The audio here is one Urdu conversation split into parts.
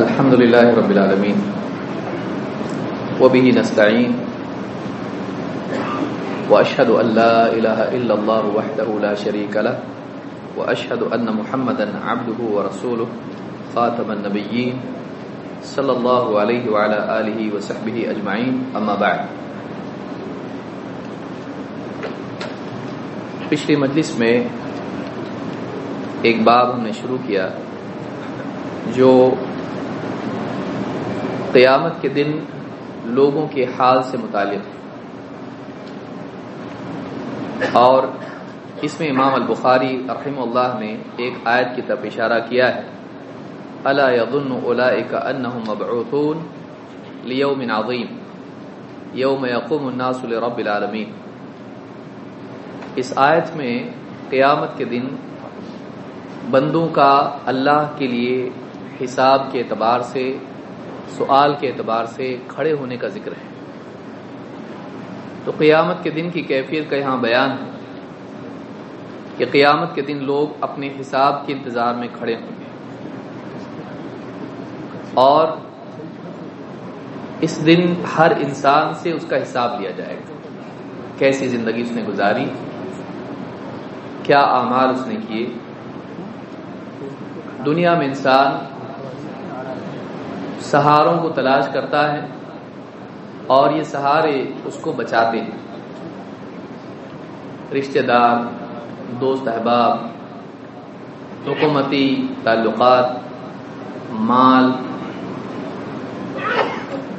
الحمد لله رب العالمين، وبه نستعين، وأشهد أن لا إله إلا الله وحده لا شريك له، وأشهد أن محمدا عبده ورسوله، خاتم النبيين، صلى الله عليه وعلى آله وصحبه أجمعين، أما بعد. پچھلی مجلس میں ایک باب ہم نے شروع کیا، جو قیامت کے دن لوگوں کے حال سے متعلق۔ اور اس میں امام البخاری رحم اللہ نے ایک آیت کی طرف اشارہ کیا ہے۔ اللہ یظن اولئک انہم مبعوثون لیوم عظیم۔ یوم یقوم الناس لرب العالمین۔ اس آیت میں قیامت کے دن بندوں کا اللہ کے لیے حساب کے اعتبار سے سوال کے اعتبار سے کھڑے ہونے کا ذکر ہے۔ تو قیامت کے دن کی کیفیت کا یہاں بیان ہے کہ قیامت کے دن لوگ اپنے حساب کے انتظار میں کھڑے ہوں گے۔ اور اس دن ہر انسان سے اس کا حساب لیا جائے گا۔ کیسی زندگی اس نے گزاری؟ کیا اعمال اس نے کیے؟ دنیا میں انسان سہاروں کو تلاش کرتا ہے اور یہ سہارے اس کو بچاتے ہیں۔ رشتہ دار، دوست احباب، حکومتی تعلقات، مال،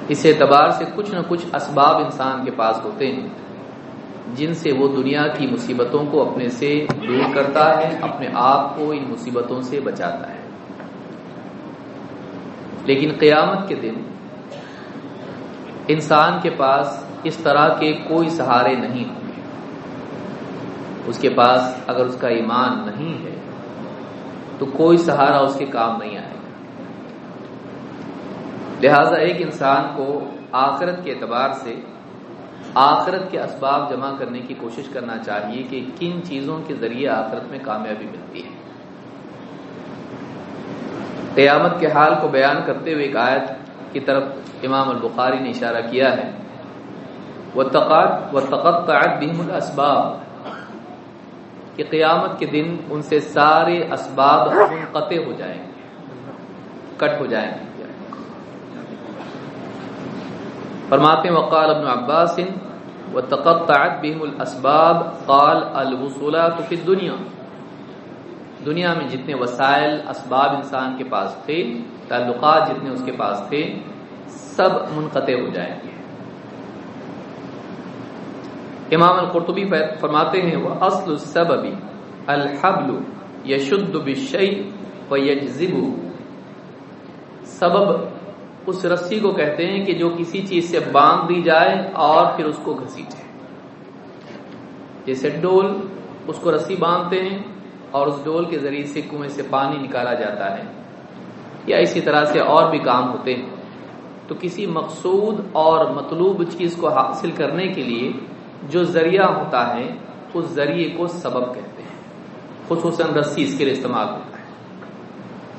اس اعتبار سے کچھ نہ کچھ اسباب انسان کے پاس ہوتے ہیں، جن سے وہ دنیا کی مصیبتوں کو اپنے سے دور کرتا ہے، اپنے آپ کو ان مصیبتوں سے بچاتا ہے۔ لیکن قیامت کے دن انسان کے پاس اس طرح کے کوئی سہارے نہیں ہوں گے۔ اس کے پاس اگر اس کا ایمان نہیں ہے، تو کوئی سہارا اس کے کام نہیں آئے گا۔ لہذا ایک انسان کو آخرت کے اعتبار سے آخرت کے اسباب جمع کرنے کی کوشش کرنا چاہیے کہ کن چیزوں کے ذریعے آخرت میں کامیابی ملتی ہے۔ قیامت کے حال کو بیان کرتے ہوئے ایک آیت کی طرف امام البخاری نے اشارہ کیا ہے۔ وہ تقات و تقت بہم الاسباب کہ قیامت کے دن ان سے سارے اسباب منقطع ہو جائیں گے۔ کٹ ہو جائیں گے۔ فرماتے ہیں، وقال ابن عباس وتقطعت بهم الاسباب قال الوصولات في الدنيا۔ دنیا دنیا میں جتنے وسائل، اسباب انسان کے پاس تھے، تعلقات جتنے اس کے پاس تھے، سب منقطع ہو جائیں گے۔ امام القرطبی فرماتے ہیں وہ اصل السبب، الحبل یشد بالشیء ويجذب سبب اس رسی کو کہتے ہیں کہ جو کسی چیز سے باندھ دی جائے اور پھر اس کو گھسیٹے۔ جیسے ڈول، اس کو رسی باندھتے ہیں اور اس ڈول کے ذریعے سے کنویں سے پانی نکالا جاتا ہے یا اسی طرح سے اور بھی کام ہوتے ہیں۔ تو کسی مقصود اور مطلوب چیز کو حاصل کرنے کے لیے جو ذریعہ ہوتا ہے، اس ذریعے کو سبب کہتے ہیں۔ خصوصاً رسی اس کے لیے استعمال ہوتا ہے۔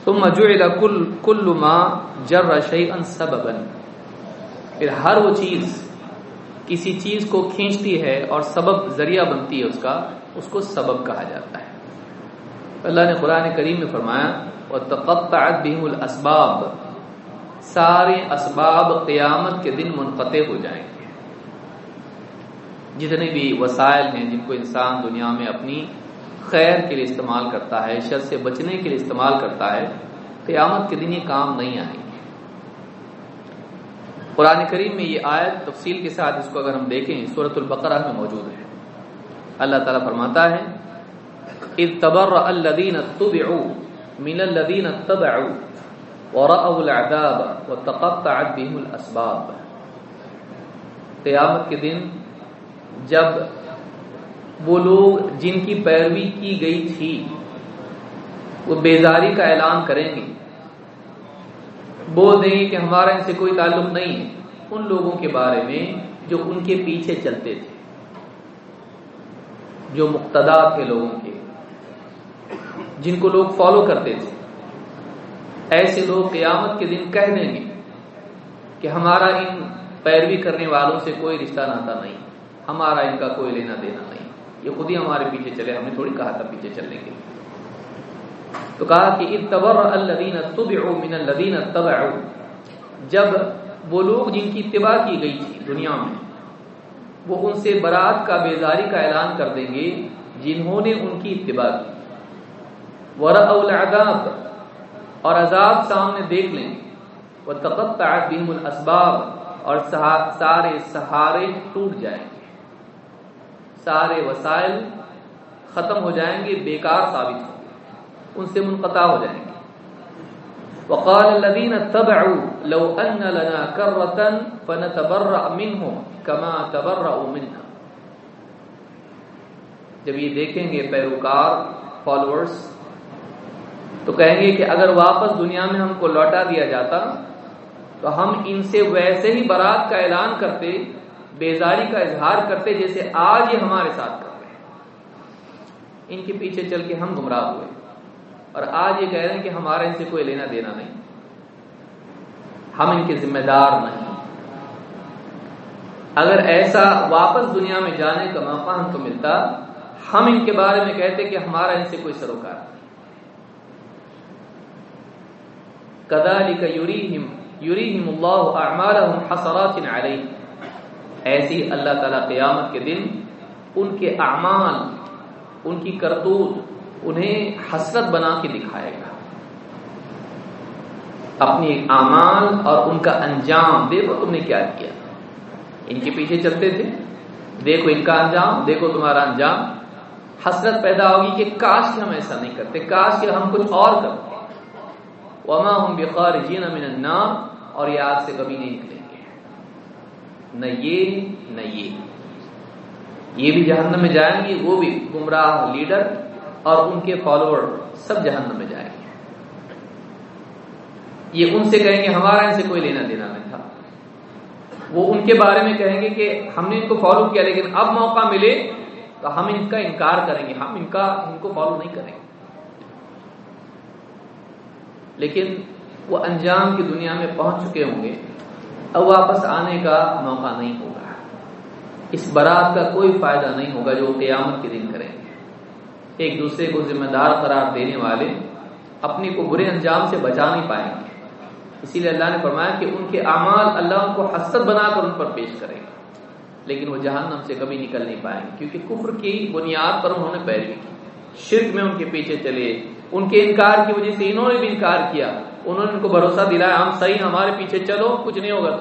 ثم جعل كل كل ما جر شيئا سببا۔ پھر ہر وہ چیز، کسی چیز کو کھینچتی ہے اور سبب ذریعہ بنتی ہے اس کا، اس کو سبب کہا جاتا ہے۔ اللہ نے قرآن کریم میں فرمایا، وتقطعت بهم الاسباب سارے اسباب قیامت کے دن منقطع ہو جائیں گے۔ جتنے بھی وسائل ہیں جن کو انسان دنیا میں اپنی خیر کے لیے استعمال کرتا ہے، شر سے بچنے کے لیے استعمال کرتا ہے، قیامت کے دن یہ کام نہیں آئیں گے۔ قرآن کریم میں یہ آیت تفصیل کے ساتھ اس کو اگر ہم دیکھیں صورت البقرہ میں موجود ہے۔ اللہ تعالیٰ فرماتا ہے اتبر الذین اتبعوا من الذین اتبعوا ورأوا العذاب وتقطعت بهم الاسباب قیامت کے دن جب وہ لوگ جن کی پیروی کی گئی تھی، وہ بیزاری کا اعلان کریں گے، بول دیں گے کہ ہمارا ان سے کوئی تعلق نہیں ہے، ان لوگوں کے بارے میں جو ان کے پیچھے چلتے تھے، جو مقتدا تھے لوگوں کے۔ جن کو لوگ فالو کرتے تھے۔ ایسے لوگ قیامت کے دن کہہ دیں گے کہ ہمارا ان پیروی کرنے والوں سے کوئی رشتہ ناتا نہیں، ہمارا ان کا کوئی لینا دینا نہیں۔ یہ خود ہی ہمارے پیچھے چلے ہم نے تھوڑی کہا تھا پیچھے چلنے کے تو کہا کہ اتبر الذین تبعوا من الذین تبعوا جب وہ لوگ جن کی اتباع کی گئی تھی دنیا میں، وہ ان سے برات کا بیزاری کا اعلان کر دیں گے جنہوں نے ان کی اتباع کی۔ ورأوا العذاب، اور عذاب سامنے دیکھ لیں۔ وہ تقطعت بهم الاسباب اور سارے سہارے ٹوٹ جائیں۔ گے سارے وسائل ختم ہو جائیں گے، بیکار ثابت ہوں گے۔ ان سے منقطع ہو جائیں گے۔ وقال الذين اتبعوا، لو ان لنا كرة فنتبرأ منهم كما تبرأوا منا جب یہ دیکھیں گے پیروکار فالوورز تو کہیں گے کہ اگر واپس دنیا میں ہم کو لوٹا دیا جاتا، تو ہم ان سے ویسے ہی برات کا اعلان کرتے، بیزاری کا اظہار کرتے جیسے آج یہ ہمارے ساتھ کر رہے ہیں۔ ان کے پیچھے چل کے ہم گمراہ ہوئے۔ اور آج یہ کہہ رہے ہیں کہ ہمارا ان سے کوئی لینا دینا نہیں۔ ہم ان کے ذمہ دار نہیں۔ اگر ایسا واپس دنیا میں جانے کا موقع ہم کو ملتا، ہم ان کے بارے میں کہتے کہ ہمارا ان سے کوئی سروکار نہیں کدالک یریہم یریہم اللہ اعمالہم حسرات علیہ ایسی اللہ تعالی قیامت کے دن ان کے اعمال، ان کی کرتوت انہیں حسرت بنا کے دکھائے گا۔ اپنی اعمال اور ان کا انجام، دیکھو تم نے کیا کیا۔ ان کے پیچھے چلتے تھے۔ دیکھو ان کا انجام، دیکھو تمہارا انجام۔ حسرت پیدا ہوگی کہ کاش کہ ہم ایسا نہیں کرتے، کاش کہ ہم کچھ اور کرتے۔ وما ہم بخارجین من النار اور یہ آگ سے کبھی نہیں نکلیں گے۔ نہ یہ نہ یہ۔ یہ بھی جہنم میں جائیں گے، وہ بھی گمراہ لیڈر اور ان کے فالوور سب جہنم میں جائیں گے۔ یہ ان سے کہیں گے، ہمارا ان سے کوئی لینا دینا نہیں تھا۔ وہ ان کے بارے میں کہیں گے کہ ہم نے ان کو فالو کیا، لیکن اب موقع ملے تو ہم ان کا انکار کریں گے۔ ہم ان کا، ان کو فالو نہیں کریں گے۔ لیکن وہ انجام کی دنیا میں پہنچ چکے ہوں گے، اب واپس آنے کا موقع نہیں ہوگا۔ اس برات کا کوئی فائدہ نہیں ہوگا جو قیامت کے دن کریں گے۔ ایک دوسرے کو ذمہ دار قرار دینے والے اپنے کو برے انجام سے بچا نہیں پائیں گے۔ اسی لیے اللہ نے فرمایا کہ ان کے اعمال اللہ ان کو حسد بنا کر ان پر پیش کرے گا لیکن وہ جہنم سے کبھی نکل نہیں پائیں گے، کیونکہ کفر کی بنیاد پر انہوں نے پیروی کی۔ شرک میں ان کے پیچھے چلے ان کے انکار کی وجہ سے انہوں نے بھی انکار کیا۔ انہوں نے ان کو بھروسہ دلایا، ہم صحیح، ہمارے پیچھے چلو، کچھ نہیں ہوگا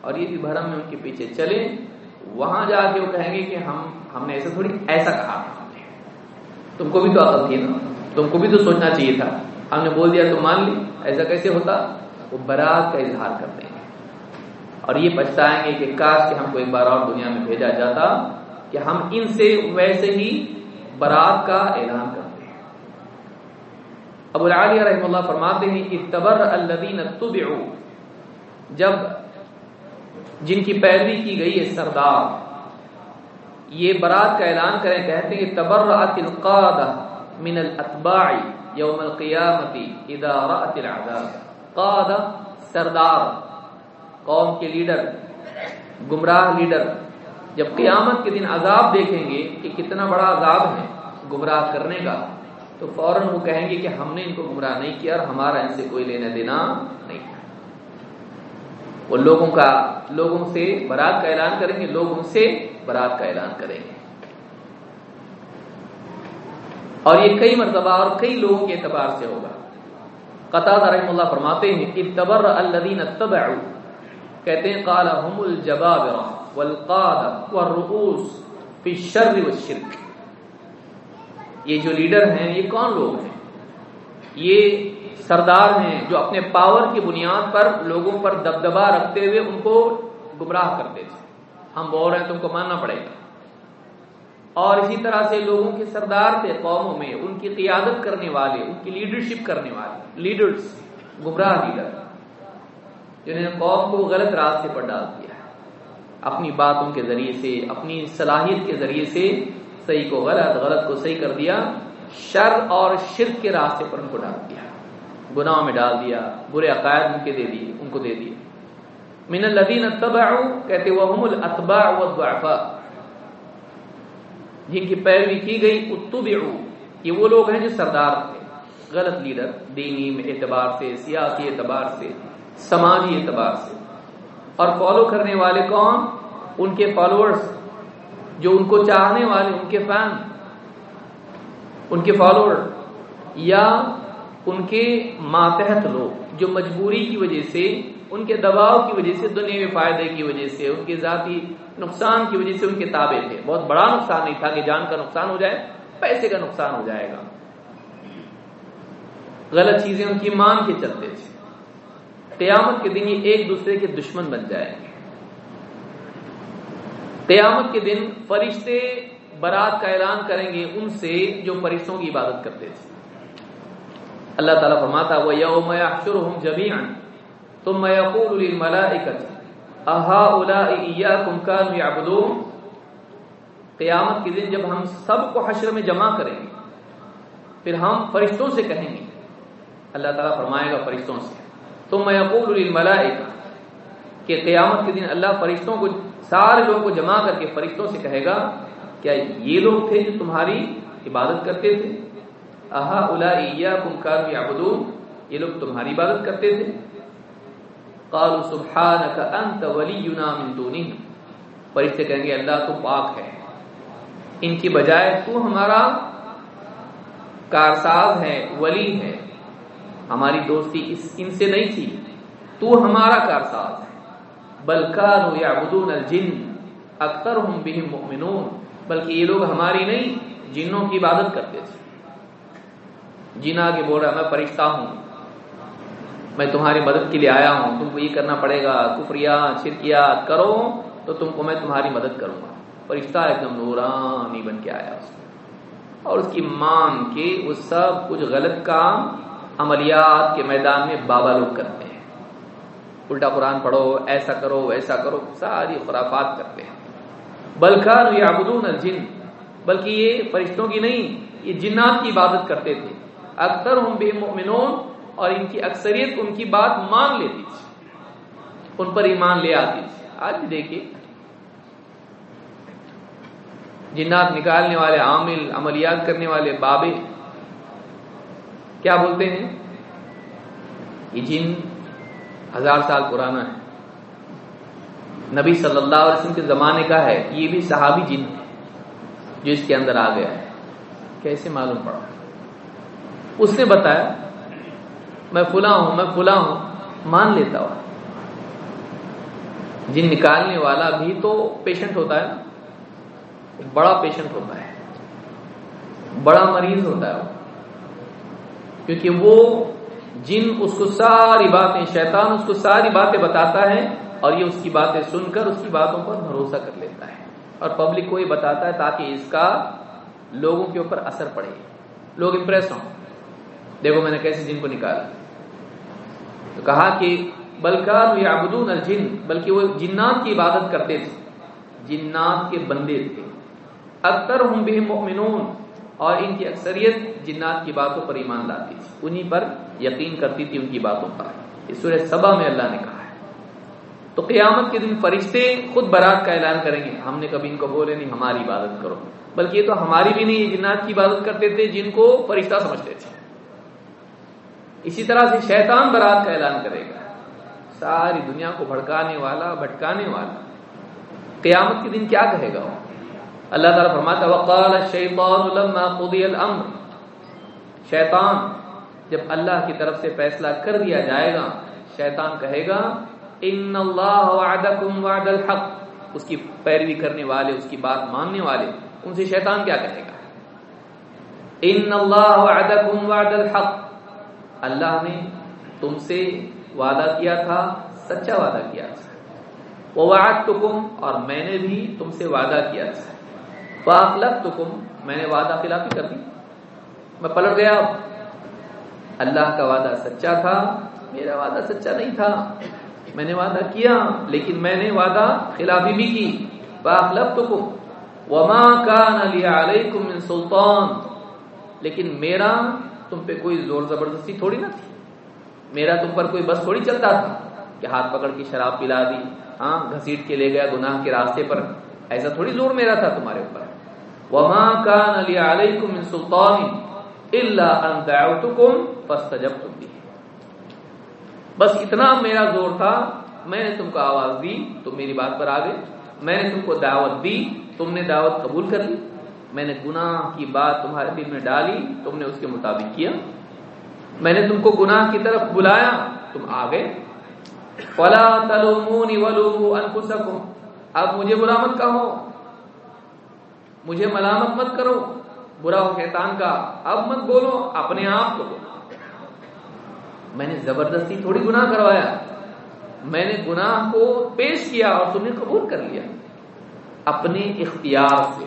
اور یہ بھی بھرم میں ان کے پیچھے چلے وہاں جا کے وہ کہیں گے کہ ہم ہم نے ایسا تھوڑی، ایسا کہا۔ تم کو بھی تو عقل تھی نا۔ تم کو بھی تو سوچنا چاہیے تھا۔ ہم نے بول دیا تو مان لی۔ ایسا کیسے ہوتا؟ وہ برات کا اظہار کر دیں گے۔ اور یہ پچھتائیں گے کہ کاش کہ ہم کو ایک بار اور دنیا میں بھیجا جاتا کہ ہم ان سے ویسے ہی برات کا اعلان ابو العالیہ رحم اللہ فرماتے ہیں کہ تبر الذین تبعوا جب جن کی پیروی کی گئی ہے سردار، یہ برات کا اعلان کریں، کہتے ہیں کہ تبرأت القادہ من الاتباع یوم القیامت اذا رأت العذاب۔ قادہ سردار، قوم کے لیڈر، گمراہ لیڈر، جب قیامت کے دن عذاب دیکھیں گے کہ کتنا بڑا عذاب ہے گمراہ کرنے کا۔ تو فوراً وہ کہیں گے کہ ہم نے ان کو گمراہ نہیں کیا اور ہمارا ان سے کوئی لینا دینا نہیں۔ وہ لوگوں کا، لوگوں سے برات کا اعلان کریں گے لوگ ان سے برات کا اعلان کریں گے۔ اور یہ کئی مرتبہ اور کئی لوگوں کے اعتبار سے ہوگا۔ قطع رحم اللہ فرماتے ہیں اتبر الذین اتبعوا کہتے ہیں، قال هم الجبابرہ والقادہ والرؤوس فی الشر والشرک یہ جو لیڈر ہیں، یہ کون لوگ ہیں؟ یہ سردار ہیں جو اپنے پاور کی بنیاد پر لوگوں پر دبدبا رکھتے ہوئے ان کو گمراہ کرتے تھے۔ ہم بول رہے ہیں، تم کو ماننا پڑے گا۔ اور اسی طرح سے لوگوں کے سردار تھے قوموں میں ان کی قیادت کرنے والے، ان کی لیڈرشپ کرنے والے لیڈرز گمراہ لیڈر جنہوں نے قوم کو غلط راستے پر ڈال دیا اپنی باتوں کے ذریعے سے، اپنی صلاحیت کے ذریعے سے صحیح کو غلط غلط کو صحیح کر دیا، شر اور شرک کے راستے پر ان کو ڈال دیا۔ گناہ میں ڈال دیا، برے عقائد ان کے دے دیے، ان کو دے دیے من الدین اتباع کہتے وہ الاتباع والضعفاء۔ جن کی پیروی کی گئی اتبعو یہ وہ لوگ ہیں جو سردار تھے، غلط لیڈر، دینی اعتبار سے، سیاسی اعتبار سے، سماجی اعتبار سے۔ اور فالو کرنے والے کون؟ ان کے فالوورز۔ جو ان کو چاہنے والے، ان کے فین، ان کے فالوور، یا ان کے ماتحت لوگ، جو مجبوری کی وجہ سے، ان کے دباؤ کی وجہ سے، دنیا میں فائدے کی وجہ سے، ان کے ذاتی نقصان کی وجہ سے ان کے تابع تھے۔ بہت بڑا نقصان نہیں تھا کہ جان کا نقصان ہو جائے، پیسے کا نقصان ہو جائے گا۔ غلط چیزیں ان کی مان کے چلتے تھے۔ قیامت کے دن یہ ایک دوسرے کے دشمن بن جائیں گے۔ قیامت کے دن فرشتے برات کا اعلان کریں گے ان سے جو فرشتوں کی عبادت کرتے تھے۔ اللہ تعالیٰ فرماتا وہ یوم یحشرهم جميعا ثم يقول للملائکه اهؤلاء اياكم كانوا يعبدون؟ قیامت کے دن جب ہم سب کو حشر میں جمع کریں گے، پھر ہم فرشتوں سے کہیں گے۔ اللہ تعالیٰ فرمائے گا فرشتوں سے۔ ثم يقول للملائکه کہ قیامت کے دن اللہ فرشتوں کو سارے لوگوں کو جمع کر کے فرشتوں سے کہے گا، کیا یہ لوگ تھے جو تمہاری عبادت کرتے تھے؟ اہا الا کم کار یہ لوگ تمہاری عبادت کرتے تھے۔ قالوا سبحانك انت ولينا من دونهم فرشتے کہیں گے، اللہ تو پاک ہے۔ ان کی بجائے تو ہمارا کارساز ہے، ولی ہے۔ ہماری دوستی اس ان سے نہیں تھی۔ تو ہمارا کارساز ہے۔ بلکہ یعبدون الجن اکثرهم بهم مؤمنون، بلکہ یہ لوگ ہماری نہیں، جنوں کی عبادت کرتے تھے۔ جنا کے بول رہا میں فرشتہ ہوں، میں تمہاری مدد کے لیے آیا ہوں، تم کو یہ کرنا پڑے گا کفریا چھرکیا کرو، تو تم کو میں تمہاری مدد کروں گا۔ فرشتہ ایک دم نورانی بن کے آیا اس اور اس کی مان کے وہ سب کچھ غلط کام، عملیات کے میدان میں بابا لوگ کرتے ہیں۔ الٹا قرآن پڑھو، ایسا کرو ایسا کرو، ساری خرافات کرتے ہیں۔ بلکہ یعبدون الجن، بلکہ یہ فرشتوں کی نہیں، یہ جنات کی عبادت کرتے تھے۔ اکثر ہم بے مؤمنون، اور ان کی اکثریت ان کی بات مان لیتی تھی۔ ان پر ایمان لے آتی تھی۔ آج بھی دیکھیے۔ جنات نکالنے والے، عامل، عملیات کرنے والے بابے، کیا بولتے ہیں؟ یہ جن ہزار سال پرانا ہے۔ نبی صلی اللہ علیہ وسلم کے زمانے کا ہے، یہ بھی صحابی جن ہے جو اس کے اندر آ گیا ہے کیسے معلوم پڑا؟ اس نے بتایا، میں فلاں ہوں، میں فلاں ہوں، مان لیتا ہوں۔ جن نکالنے والا بھی تو پیشنٹ ہوتا ہے نا۔ ایک بڑا پیشنٹ ہوتا ہے۔ بڑا مریض ہوتا ہے وہ۔ کیونکہ وہ جن اس کو ساری باتیں شیطان اس کو ساری باتیں بتاتا ہے اور یہ اس کی باتیں سن کر اس کی باتوں پر بھروسہ کر لیتا ہے اور پبلک کو یہ بتاتا ہے تاکہ اس کا لوگوں کے اوپر اثر پڑے۔ لوگ امپریس ہوں۔ دیکھو میں نے کیسے جن کو نکالا۔ تو کہا کہ بلکہ یعبدون الجن، بلکہ وہ جنات کی عبادت کرتے تھے۔ جنات کے بندے تھے۔ اکثر ہم بھی مؤمنون۔ اور ان کی اکثریت جنات کی باتوں پر ایمان لاتی تھی۔ انہی پر یقین کرتی تھی ان کی باتوں پر۔ اس سورہ سبا میں اللہ نے کہا ہے۔ تو قیامت کے دن فرشتے خود برات کا اعلان کریں گے۔ ہم نے کبھی ان کو بولے نہیں، ہماری عبادت کرو۔ بلکہ یہ تو ہماری بھی نہیں جنات کی عبادت کرتے تھے جن کو فرشتہ سمجھتے تھے۔ اسی طرح سے شیطان برات کا اعلان کرے گا۔ ساری دنیا کو بھڑکانے والا، بھٹکانے والا۔ قیامت کے دن کیا کہے گا وہ؟ اللہ تعالیٰ فرماتا وقال الشیطان لما قضی الامر شیطان، جب اللہ کی طرف سے فیصلہ کر دیا جائے گا، شیطان کہے گا ان اللہ وعدکم وعد الحق۔ اس کی پیروی کرنے والے، اس کی بات ماننے والے، ان سے شیطان کیا کہے گا؟ ان اللہ وعدکم وعد الحق۔ اللہ نے تم سے وعدہ کیا تھا، سچا وعدہ کیا تھا۔ وعدتکم اور میں نے بھی تم سے وعدہ کیا تھا۔ فاخلفتکم میں نے وعدہ خلافی کر دی. میں پلٹ گیا. اللہ کا وعدہ سچا تھا. میرا وعدہ سچا نہیں تھا. میں نے وعدہ کیا، لیکن میں نے وعدہ خلافی بھی کی. فاخلفتکم وما كان لي عليكم من سلطان. لیکن میرا تم پہ کوئی زور زبردستی تھوڑی نہ تھی. میرا تم پر کوئی بس تھوڑی چلتا تھا کہ ہاتھ پکڑ کے شراب پلا دی. ہاں گھسیٹ کے لے گیا گناہ کے راستے پر. ایسا تھوڑی زور میرا تھا تمہارے اوپر. وما كان لي عليكم من سلطان الا ان دعوتكم فاستجبتم لي بس اتنا میرا زور تھا، میں نے تم کو آواز دی، تم میری بات پر آ گئے میں نے تم کو دعوت دی، تم نے دعوت قبول کر لی۔ میں نے گناہ کی بات تمہارے دل میں ڈالی، تم نے اس کے مطابق کیا۔ میں نے تم کو گناہ کی طرف بلایا، تم آ گئے فلا تلومونی ولوموا انفسکم اب مجھے برا مت کہو۔ مجھے ملامت مت کرو۔ برا ہو شیطان کا۔ اب مت بولو، اپنے آپ کو۔ میں نے زبردستی تھوڑی گناہ کروایا۔ میں نے گناہ کو پیش کیا اور تم نے قبول کر لیا۔ اپنے اختیار سے۔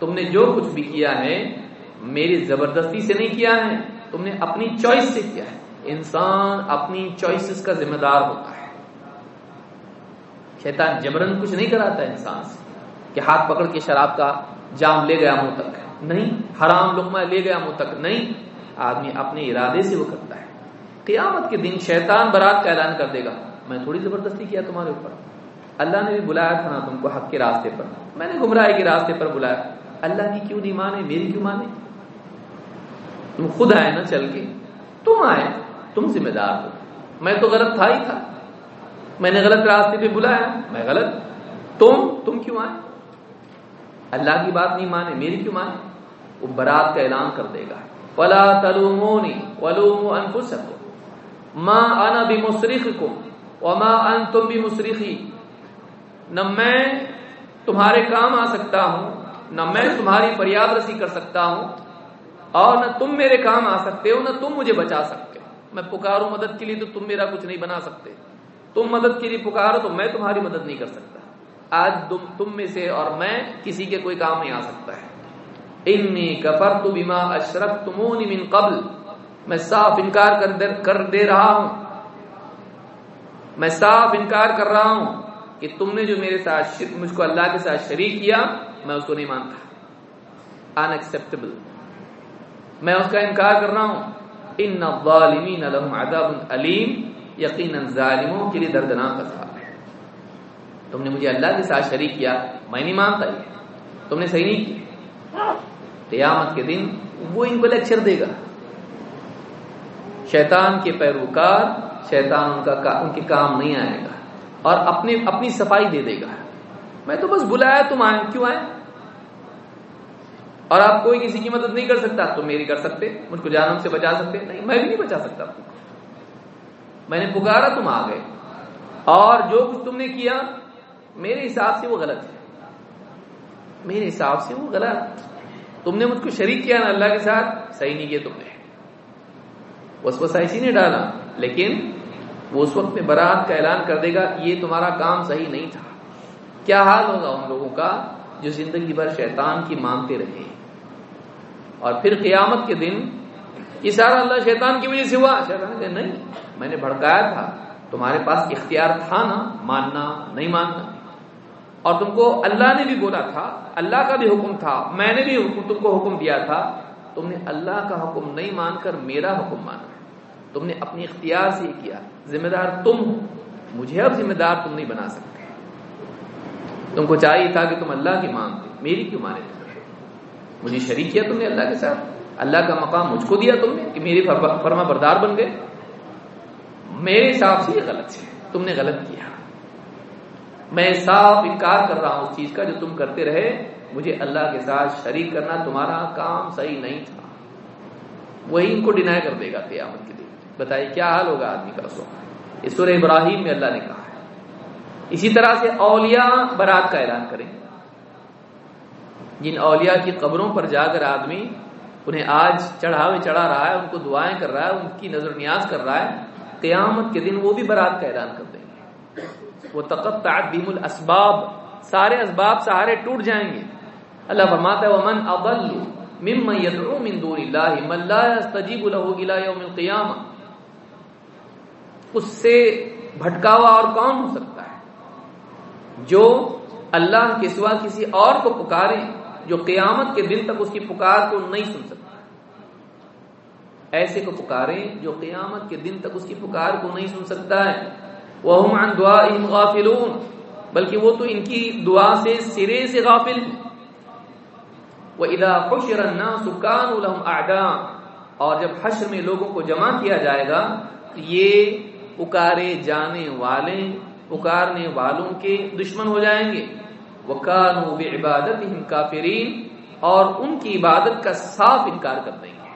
تم نے جو کچھ بھی کیا ہے، میری زبردستی سے نہیں کیا ہے۔ تم نے اپنی چوائس سے کیا ہے۔ انسان اپنی چوائسز کا ذمہ دار ہوتا ہے۔ شیطان جبرن کچھ نہیں کراتا انسان سے۔ کہ ہاتھ پکڑ کے شراب کا جام لے گیا منہ تک۔ نہیں، حرام لقمہ لے گیا منہ تک۔ نہیں، آدمی اپنے ارادے سے وہ کرتا ہے۔ قیامت کے دن شیطان برات کا اعلان کر دے گا۔ میں تھوڑی زبردستی کیا تمہارے اوپر۔ اللہ نے بھی بلایا تھا نا تم کو حق کے راستے پر۔ میں نے گمراہی کے راستے پر بلایا۔ اللہ کی کیوں نہیں مانے؟ میری کیوں مانے؟ تم خود آئے نا چل کے۔ تم آئے، تم ذمہ دار ہو۔ میں تو غلط تھا ہی تھا۔ میں نے غلط راستے پہ بلایا، میں غلط۔ تم تم کیوں آئے؟ اللہ کی بات نہیں مانے، میری کیوں مانے؟ وہ برات کا اعلان کر دے گا۔ فلا تلومونی ولوموا انفسکم ما انا بمصرخکم وما انتم بمصرخی نہ میں تمہارے کام آ سکتا ہوں، نہ میں تمہاری فریاد رسی کر سکتا ہوں، اور نہ تم میرے کام آ سکتے ہو، نہ تم مجھے بچا سکتے میں پکاروں مدد کے لیے تو تم میرا کچھ نہیں بنا سکتے۔ تم مدد کے لیے پکارو تو میں تمہاری مدد نہیں کر سکتا۔ آج تم میں سے اور میں کسی کے کوئی کام نہیں آ سکتا ہے۔ انی کفرت بما اشرکتمونی من قبل۔ میں صاف انکار کر دے رہا ہوں۔ میں صاف انکار کر رہا ہوں کہ تم نے جو میرے ساتھ مجھ کو اللہ کے ساتھ شریک کیا، میں اس کو نہیں مانتا۔ ان ایکسپٹیبل میں اس کا انکار کر رہا ہوں۔ ان الظالمین لهم عذاب علیم، یقینا ظالموں کے لیے دردناک عذاب۔ تم نے مجھے اللہ کے ساتھ شریک کیا، میں نہیں مانتا یہ۔ تم نے صحیح نہیں کیا۔ قیامت کے دن وہ ان کو لیکچر دے گا۔ شیطان کے پیروکار، شیطان ان کا ان کے کام نہیں آئے گا اور اپنے اپنی صفائی دے دے گا۔ میں تو بس بلایا، تم آئے کیوں آئے؟ اور آپ کوئی کسی کی مدد نہیں کر سکتا، تم میری کر سکتے، مجھ کو جانم سے بچا سکتے۔ نہیں، میں بھی نہیں بچا سکتا۔ میں نے پکارا، تم آ گئے۔ اور جو کچھ تم نے کیا میرے حساب سے وہ غلط ہے۔ میرے حساب سے وہ غلط۔ تم نے مجھ کو شریک کیا نا اللہ کے ساتھ، صحیح نہیں کیا تم نے۔ اس کو ایسی ڈالا۔ لیکن وہ اس وقت میں برات کا اعلان کر دے گا یہ تمہارا کام صحیح نہیں تھا۔ کیا حال ہوگا ان لوگوں کا جو زندگی بھر شیطان کی مانتے رہے؟ اور پھر قیامت کے دن یہ سارا اللہ شیطان کی وجہ سے ہوا۔ شیطان کہ نہیں، میں نے بھڑکایا تھا۔ تمہارے پاس اختیار تھا نا، ماننا، نہیں ماننا۔ اور تم کو اللہ نے بھی بولا تھا، اللہ کا بھی حکم تھا، میں نے بھی تم کو حکم دیا تھا۔ تم نے اللہ کا حکم نہیں مان کر میرا حکم مانا۔ تم نے اپنی اختیار سے یہ کیا۔ ذمہ دار تم ہو۔ مجھے اب ذمہ دار تم نہیں بنا سکتے۔ تم کو چاہیے تھا کہ تم اللہ کی مانتے میری کیوں مانے؟ مجھے شریک کیا تم نے اللہ کے ساتھ۔ اللہ کا مقام مجھ کو دیا تم نے کہ میری فرما بردار بن گئے۔ میرے حساب سے یہ غلط ہے۔ تم نے غلط کیا۔ میں صاف انکار کر رہا ہوں اس چیز کا جو تم کرتے رہے، مجھے اللہ کے ساتھ شریک کرنا تمہارا کام صحیح نہیں تھا۔ وہی ان کو ڈینائی کر دے گا قیامت کے دن۔ بتائیے کیا حال ہوگا آدمی کا سو اس سورہ ابراہیم میں اللہ نے کہا ہے۔ اسی طرح سے اولیاء برات کا اعلان کریں۔ جن اولیاء کی قبروں پر جا کر آدمی انہیں آج چڑھاوے چڑھا رہا ہے، ان کو دعائیں کر رہا ہے، ان کی نظر نیاز کر رہا ہے، قیامت کے دن وہ بھی برات کا اعلان کر دیں گے۔ وہ تقطعت بیم الاسباب. سارے اسباب سہارے ٹوٹ جائیں گے. اللہ فرماتا ہے، ومن اضل ممن يدعو من دون الله من لا يستجيب له الى يوم القيامه اس سے بھٹکاوا اور کون ہو سکتا ہے؟ جو اللہ کے سوا کسی اور کو پکارے، جو قیامت کے دن تک اس کی پکار کو نہیں سن سکتا. ایسے کو پکارے جو قیامت کے دن تک اس کی پکار کو نہیں سن سکتا ہے. وہ غافلون، بلکہ وہ تو ان کی دعا سے سرے سے غافل وہ ادا خوشرنا سکان الحم آڈا اور جب حشر میں لوگوں کو جمع کیا جائے گا، تو یہ پکارے جانے والے، پکارنے والوں کے دشمن ہو جائیں گے۔ وہ کانو عبادت کافرین اور ان کی عبادت کا صاف انکار کر دیں گے۔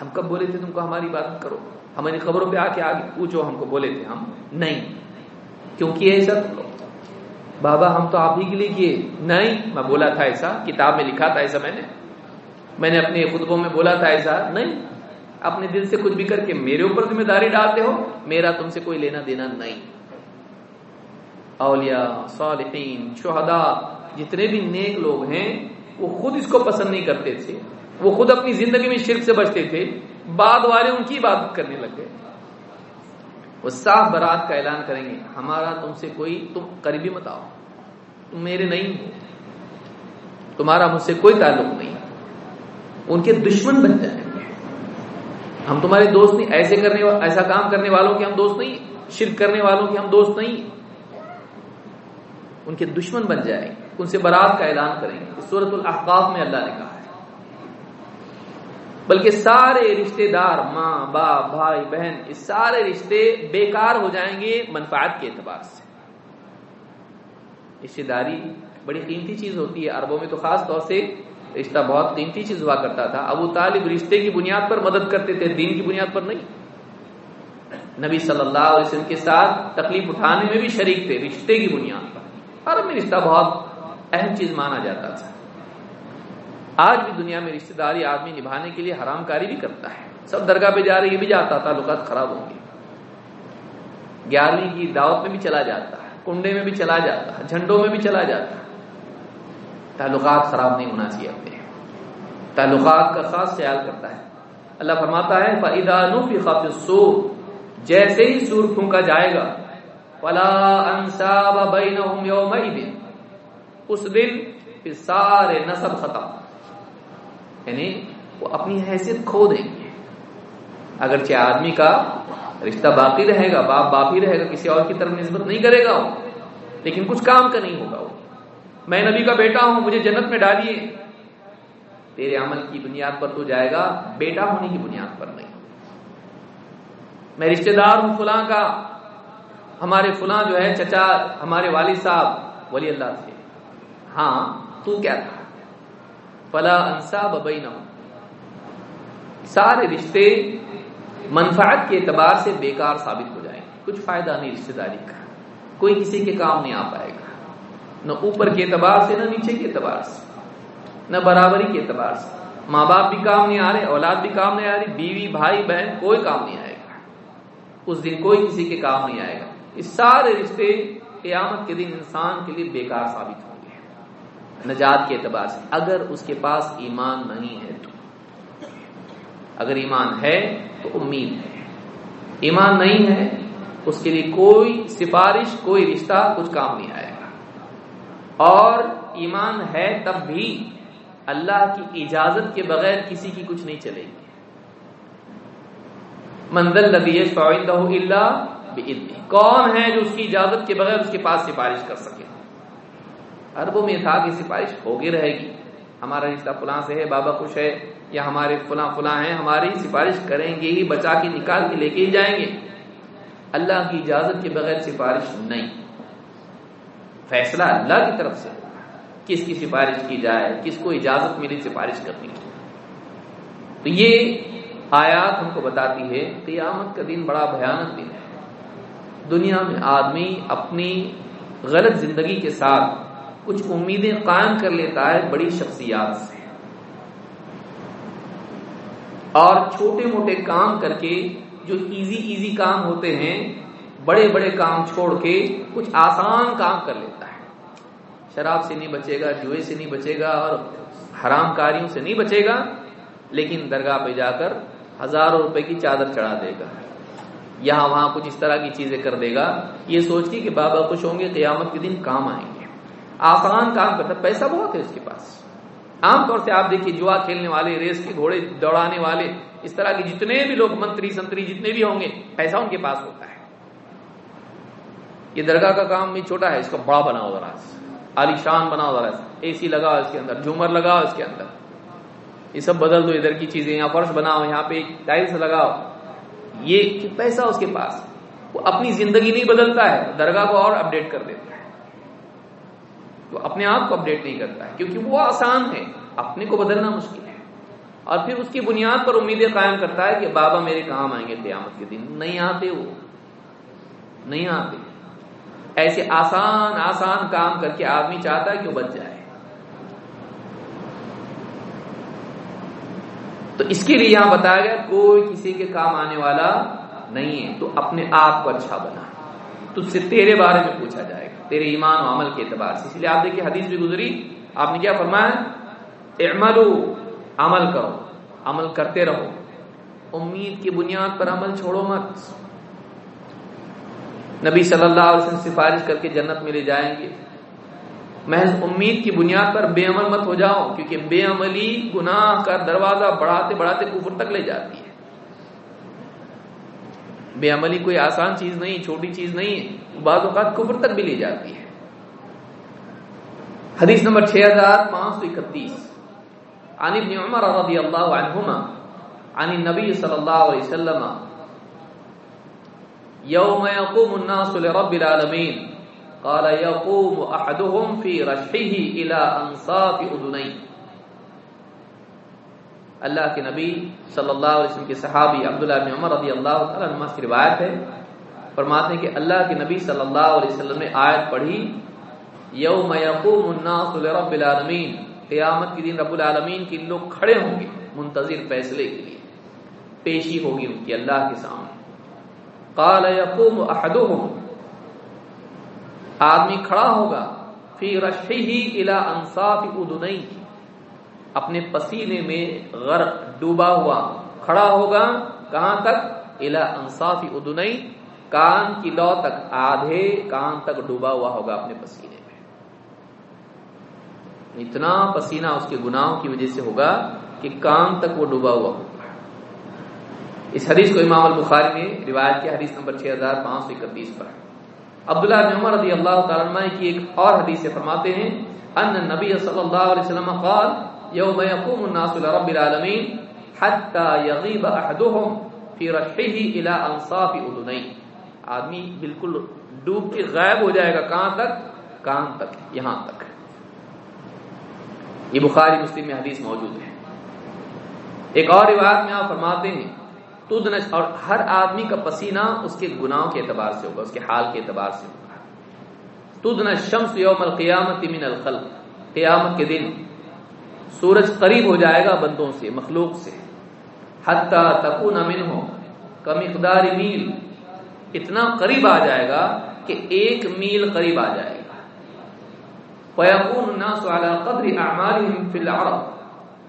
ہم کب بولے تھے تم کو ہماری عبادت کرو؟ ہماری خبروں پہ آ کے آگے پوچھو، ہم کو بولے تھے، ہم نہیں۔ کیونکہ ایسا بابا، ہم تو آپ ہی کے لیے کیے۔ نہیں، میں بولا تھا ایسا، کتاب میں لکھا تھا ایسا میں نے۔ میں نے اپنے خطبوں میں بولا تھا ایسا۔ نہیں، اپنے دل سے کچھ بھی کر کے میرے اوپر ذمہ داری ڈالتے ہو، میرا تم سے کوئی لینا دینا نہیں۔ اولیاء، صالحین، شہداء، جتنے بھی نیک لوگ ہیں، وہ خود اس کو پسند نہیں کرتے تھے۔ وہ خود اپنی زندگی میں شرک سے بچتے تھے۔ بعد والے ان کی عبادت کرنے لگ گئے۔ وہ صاف برات کا اعلان کریں گے، ہمارا تم سے کوئی، تم قریبی مت آؤ، تم میرے نہیں ہو۔ تمہارا مجھ سے کوئی تعلق نہیں۔ ان کے دشمن بن جائیں گے۔ ہم تمہارے دوست نہیں، ایسے کرنے ایسا کام کرنے والوں کے ہم دوست نہیں، شرک کرنے والوں کے ہم دوست نہیں۔ ان کے دشمن بن جائیں گے۔ ان سے برات کا اعلان کریں گے۔ صورت الحقاف میں اللہ نے کہا ہے۔ بلکہ سارے رشتہ دار، ماں، باپ، بھائی، بہن یہ سارے رشتے بیکار ہو جائیں گے منفعت کے اعتبار سے۔ رشتے داری بڑی قیمتی چیز ہوتی ہے۔ عربوں میں تو خاص طور سے رشتہ بہت قیمتی چیز ہوا کرتا تھا۔ ابو طالب رشتے کی بنیاد پر مدد کرتے تھے، دین کی بنیاد پر نہیں۔ نبی صلی اللہ علیہ وسلم کے ساتھ تکلیف اٹھانے میں بھی شریک تھے، رشتے کی بنیاد پر۔ عرب میں رشتہ بہت اہم چیز مانا جاتا تھا۔ آج بھی دنیا میں رشتہ داری آدمی نبھانے کے لیے حرام کاری بھی کرتا ہے۔ سب درگاہ پہ جا رہے یہ بھی جاتا، تعلقات خراب ہوں گے۔ گیارہویں کی دعوت میں بھی چلا جاتا ہے، کنڈے میں بھی چلا جاتا ہے، جھنڈوں میں بھی چلا جاتا ہے۔ تعلقات خراب نہیں ہونا چاہیے اپنے۔ تعلقات کا خاص خیال کرتا ہے۔ اللہ فرماتا ہے فعدا نوفی خاطر سور جیسے ہی سور پھونکا جائے گا فلا انصاب بینہم یومئذ اس دن پھر سارے نسب ختم۔ یعنی وہ اپنی حیثیت کھو دیں گے۔ اگرچہ آدمی کا رشتہ باقی رہے گا، باپ باپ ہی رہے گا، کسی اور کی طرف نسبت نہیں کرے گا وہ، لیکن کچھ کام کا نہیں ہوگا وہ۔ میں نبی کا بیٹا ہوں، مجھے جنت میں ڈالیے۔ تیرے عمل کی بنیاد پر تو جائے گا، بیٹا ہونے کی بنیاد پر نہیں۔ میں رشتہ دار ہوں فلاں کا، ہمارے فلاں جو ہے چچا، ہمارے والد صاحب، ولی اللہ تھے ہاں تو کیا تھا؟ فلا انصاب بینہم۔ سارے رشتے منفعت کے اعتبار سے بیکار ثابت ہو جائیں گے۔ کچھ فائدہ نہیں رشتہ داری کا۔ کوئی کسی کے کام نہیں آ پائے گا۔ نہ اوپر کے اعتبار سے، نہ نیچے کے اعتبار سے، نہ برابری کے اعتبار سے۔ ماں باپ بھی کام نہیں آ رہے، اولاد بھی کام نہیں آ رہی، بیوی، بھائی، بہن، کوئی کام نہیں آئے گا۔ اس دن کوئی کسی کے کام نہیں آئے گا۔ اس سارے رشتے قیامت کے دن انسان کے لیے بیکار ثابت ہوں گے۔ نجات کے اعتبار سے۔ اگر اس کے پاس ایمان نہیں ہے تو۔ اگر ایمان ہے تو امید ہے۔ ایمان نہیں ہے، اس کے لیے کوئی سفارش، کوئی رشتہ کچھ کام نہیں آئے گا۔ اور ایمان ہے تب بھی اللہ کی اجازت کے بغیر کسی کی کچھ نہیں چلے گی۔ منزل نبی اللہ کون ہے جو اس کی اجازت کے بغیر اس کے پاس سفارش کر سکے؟ اربوں میں تھا کہ سفارش ہوگی رہے گی۔ ہمارا رشتہ فلاں سے ہے، بابا خوش ہے، یا ہمارے فلاں فلاں ہیں، ہماری سفارش کریں گے ہی، بچا کے نکال کے لے کے ہی جائیں گے۔ اللہ کی اجازت کے بغیر سفارش نہیں۔ فیصلہ اللہ کی طرف سے، کس کی سفارش کی جائے، کس کو اجازت ملی سفارش کرنے کی۔ تو یہ آیات ہم کو بتاتی ہے، قیامت کا دن بڑا بھیانک دن ہے۔ دنیا میں آدمی اپنی غلط زندگی کے ساتھ کچھ امیدیں قائم کر لیتا ہے بڑی شخصیات سے۔ اور چھوٹے موٹے کام کر کے جو ایزی ایزی کام ہوتے ہیں، بڑے بڑے کام چھوڑ کے کچھ آسان کام کر لیتا ہے۔ شراب سے نہیں بچے گا، جوئے سے نہیں بچے گا اور حرام کاریوں سے نہیں بچے گا، لیکن درگاہ پہ جا کر ہزاروں روپے کی چادر چڑھا دے گا۔ یہاں وہاں کچھ اس طرح کی چیزیں کر دے گا۔ یہ سوچ کے کہ بابا خوش ہوں گے، قیامت کے دن کام آئیں گے۔ آسان کام کرتا پیسہ بہت ہے اس کے پاس۔ عام طور سے آپ دیکھیے، جوا کھیلنے والے، ریس کے گھوڑے دوڑانے والے، اس طرح کے جتنے بھی لوگ، منتری، سنتری جتنے بھی ہوں گے، پیسہ ان کے پاس ہوتا ہے۔ یہ درگاہ کا کام بھی چھوٹا ہے، اس کا بڑا بنا ہوا ذرا عالی شان بنا ہوا اے سی لگا اس کے اندر، جھومر لگا اس کے اندر۔ یہ سب بدل دو، ادھر کی چیزیں، یہاں فرش بناؤ، یہاں پہ ٹائلس لگاؤ۔ یہ پیسہ اس کے پاس۔ وہ اپنی زندگی نہیں بدلتا ہے، درگاہ کو اور اپڈیٹ کر دیتا ہے۔ وہ اپنے آپ کو اپڈیٹ نہیں کرتا ہے، کیونکہ وہ آسان ہے۔ اپنے کو بدلنا مشکل ہے۔ اور پھر اس کی بنیاد پر امیدیں قائم کرتا ہے کہ بابا میرے کام آئیں گے قیامت کے دن۔ نہیں آتے وہ۔ نہیں آتے۔ ایسے آسان آسان کام کر کے آدمی چاہتا ہے کہ وہ بچ جائے۔ تو اس کے لیے یہاں بتایا گیا، کوئی کسی کے کام آنے والا نہیں ہے۔ تو اپنے آپ کو اچھا بنا۔ تجھ سے تیرے بارے میں پوچھا جائے گا۔ تیرے ایمان و عمل کے اعتبار سے۔ اس لیے آپ دیکھیے حدیث بھی گزری۔ آپ نے کیا فرمایا؟ اعملو، عمل کرو۔ عمل کرتے رہو۔ امید کی بنیاد پر عمل چھوڑو مت۔ نبی صلی اللہ علیہ وسلم سفارش کر کے جنت میں لے جائیں گے۔ محض امید کی بنیاد پر بے عمل مت ہو جاؤ، کیونکہ بے عملی گناہ کا دروازہ بڑھاتے بڑھاتے کفر تک لے جاتی ہے۔ بے عملی کوئی آسان چیز نہیں، چھوٹی چیز نہیں ہے بعض اوقات کفر تک بھی لے جاتی ہے۔ حدیث نمبر چھ ہزار پانچ سو اکتیس۔ عن ابن عمر رضی اللہ عنہما، عن النبی صلی اللہ علیہ وسلم، یوم یقوم الناس لرب العالمین، قال يقوم احدهم في رشحه الى انصاف اذنيه اللہ کے نبی صلی اللہ علیہ وسلم کے صحابی عبداللہ بن عمر رضی اللہ تعالی عنہ کی روایت ہے۔ فرماتے ہیں کہ اللہ کے نبی صلی اللہ علیہ وسلم نے آیت پڑھی، یوم یقوم الناس لرب العالمین، قیامت کے دن رب العالمین کے لوگ کھڑے ہوں گے منتظر فیصلے کے لیے، پیشی ہوگی ان کی اللہ کے سامنے۔ قال یقوم احدهم آدمی کھڑا ہوگا، فی رشحه الى انصاف اذنی اپنے پسینے میں غرق ڈوبا ہوا، کھڑا ہوگا کہاں تک؟ الى انصاف اذنی کان کی لو تک آدھے کان تک ڈوبا ہوا ہوگا اپنے پسینے میں۔ اتنا پسینہ اس کے گناہوں کی وجہ سے ہوگا کہ کان تک وہ ڈوبا ہوا ہوگا۔ اس حدیث کو امام البخاری نے روایت کی حدیث نمبر 6531 پر۔ عبداللہ بن عمر رضی اللہ تعالی عنہ کی ایک اور حدیث سے فرماتے ہیں، ان نبی صلی اللہ علیہ وسلم قال یوم یقوم الناس لرب العالمین حتى یغیب احدهم فی رشحه الى انصاف اذنی آدمی بالکل ڈوب کے غائب ہو جائے گا کہاں تک؟ کان تک؟ یہاں تک. یہ بخاری مسلم میں حدیث موجود ہے. ایک اور روایت میں آپ فرماتے ہیں، تدنش، اور ہر آدمی کا پسینہ اس کے گناہوں کے اعتبار سے ہوگا، اس کے حال کے اعتبار سے ہوگا. تدنش شمس یوم القیامت من الخلق، قیامت کے دن سورج قریب ہو جائے گا بندوں سے، مخلوق سے۔ حتی تکون من ہو کمقدار میل۔ اتنا قریب آ جائے گا کہ ایک میل قریب آ جائے گا۔ فیقون الناس على قدر اعمالهم فی العرب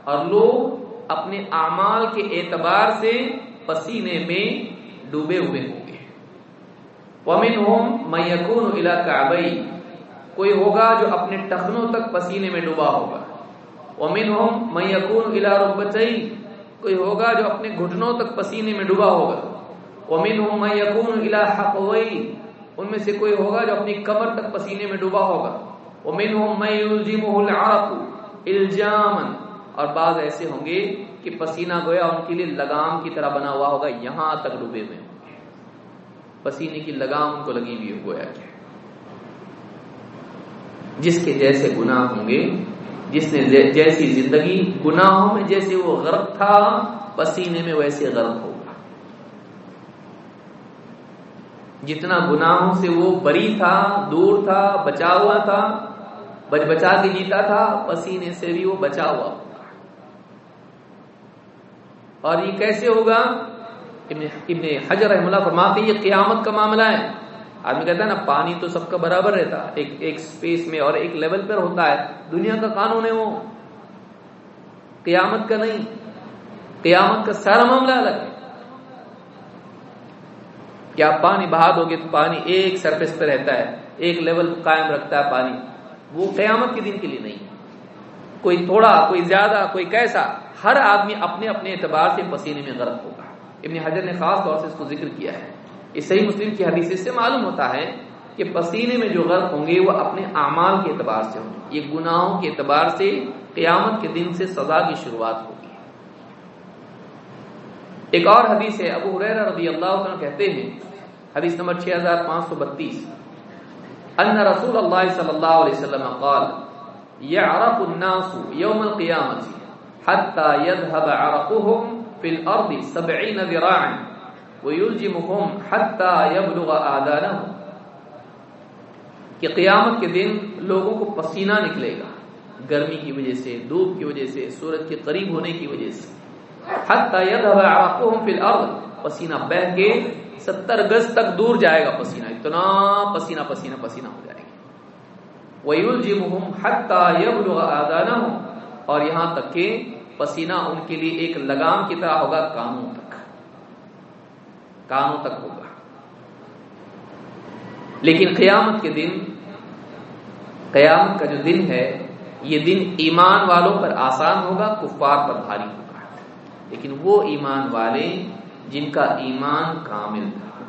اور لوگ اپنے اعمال کے اعتبار سے پسینے میں ڈوبے ہوئے ہوں گے۔ وَمِنْهُمْ مَنْ يَكُونُ إِلَى كَعْبَيْ کوئی ہوگا جو اپنے ٹخنوں تک پسینے میں ڈوبا ہوگا۔ وَمِنْهُمْ مَنْ يَكُونُ إِلَى رُبَّتَيْ کوئی ہوگا جو اپنے گھٹنوں تک پسینے میں ڈوبا ہوگا۔ وَمِنْهُمْ مَنْ يَكُونُ إِلَى حَقْوَيْ ان میں سے کوئی ہوگا جو اپنی کمر تک پسینے میں ڈوبا ہوگا۔ وَمِنْهُمْ مَنْ يُلْجِمُهُ الْعَرَقُ إِلْجَامًا، اور بعض ایسے ہوں گے کہ پسینہ گویا ان کے لیے لگام کی طرح بنا ہوا ہوگا، یہاں تک ڈوبے ہوئے۔ پسینے کی لگام ان کو لگی ہوئی گویا۔ کہ جس کے جیسے گناہ ہوں گے جس نے جیسی زندگی گناہوں میں جیسے وہ غرق تھا، پسینے میں ویسے غرق ہوگا جتنا گناہوں سے وہ بری تھا، دور تھا، بچا ہوا تھا، بچ بچا کے جیتا تھا، پسینے سے بھی وہ بچا ہوا ہوگا۔ اور یہ کیسے ہوگا؟ ابن ابن حجر رحم اللہ فرماتے یہ قیامت کا معاملہ ہے۔ آدمی کہتا ہے نا، پانی تو سب کا برابر رہتا، ایک ایک سپیس میں اور ایک لیول پر ہوتا ہے۔ دنیا کا قانون ہے وہ۔ قیامت کا نہیں، قیامت کا سارا معاملہ الگ ہے۔ کیا پانی بہا دو گے تو پانی ایک سرفیس پہ رہتا ہے، ایک لیول قائم رکھتا ہے پانی۔ وہ قیامت کے دن کے لیے نہیں۔ کوئی تھوڑا، کوئی زیادہ، کوئی کیسا، ہر آدمی اپنے اپنے اعتبار سے پسینے میں غرق ہوگا۔ ابن حجر نے خاص طور سے اس کو ذکر کیا ہے۔ اس صحیح مسلم کی حدیث سے معلوم ہوتا ہے کہ پسینے میں جو غرق ہوں گے وہ اپنے اعمال کے اعتبار سے ہوں گے۔ یہ گناہوں کے اعتبار سے قیامت کے دن سے سزا کی شروعات ہوگی۔ ایک اور حدیث ہے، ابو حریر رضی اللہ عنہ کہتے ہیں، حدیث نمبر 6532 ان رسول اللہ صلی اللہ علیہ وسلم قال يعرف الناس يوم القيامة حتى يذهب عرقهم في الأرض سبعين ذراعا۔ ويلجمهم حتى يبلغ آذانهم کہ قیامت کے دن لوگوں کو پسینہ نکلے گا، گرمی کی وجہ سے، دھوپ کی وجہ سے، سورج کے قریب ہونے کی وجہ سے۔ حتی یذهب عرقهم في الارض، پسینہ بہ کے ستر گز تک دور جائے گا پسینہ، اتنا پسینہ پسینہ پسینہ ہو جائے گا۔ وَيُلْجِمُهُمْ حَتَّى يَبْلُغَ آذَانَهُمْ اور یہاں تک کہ پسینہ ان کے لیے ایک لگام کی طرح ہوگا، کانوں کانوں تک ہوگا۔ لیکن قیامت کے دن، قیامت کا جو دن ہے، یہ دن ایمان والوں پر آسان ہوگا، کفار پر بھاری ہوگا۔ لیکن وہ ایمان والے جن کا ایمان کامل تھا۔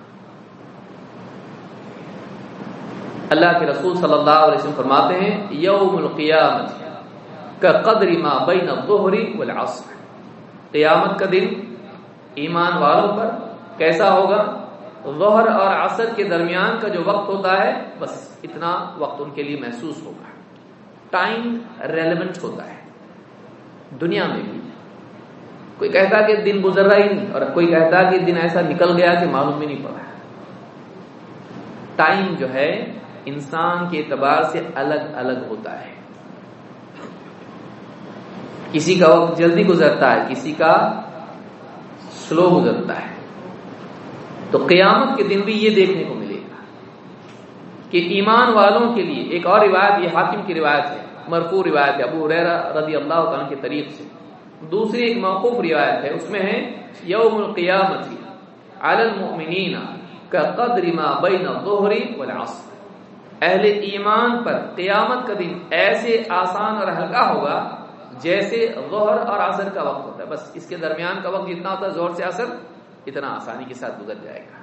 اللہ کے رسول صلی اللہ علیہ وسلم فرماتے ہیں، یوم القیامت کا قدر ما بین الظہر والعصر۔ قیامت کا دن ایمان والوں پر کیسا ہوگا؟ ظہر اور عصر کے درمیان کا جو وقت ہوتا ہے، بس اتنا وقت ان کے لیے محسوس ہوگا۔ ٹائم ریلیونٹ ہوتا ہے۔ دنیا میں بھی۔ کوئی کہتا کہ دن گزر رہا ہی نہیں، اور کوئی کہتا کہ دن ایسا نکل گیا کہ معلوم بھی نہیں پڑا۔ ٹائم جو ہے، انسان کے اعتبار سے الگ الگ ہوتا ہے۔ کسی کا وقت جلدی گزرتا ہے، کسی کا سلو گزرتا ہے۔ تو قیامت کے دن بھی یہ دیکھنے کو ملے گا کہ ایمان والوں کے لیے ایک اور روایت، یہ حاکم کی روایت ہے، مرفوع روایت ہے، ابو ریرا رضی اللہ تعالیٰ کے طریق سے۔ دوسری ایک موقوف روایت ہے، اس میں ہے، یوم القیامت علی المؤمنین کا قدر ما بین الظہر والعصر۔ اہل ایمان پر قیامت کا دن ایسے آسان اور ہلکا ہوگا جیسے ظہر اور عصر کا وقت ہوتا ہے۔ بس اس کے درمیان کا وقت جتنا ہوتا ہے زور سے اثر اتنا آسانی کے ساتھ گزر جائے گا۔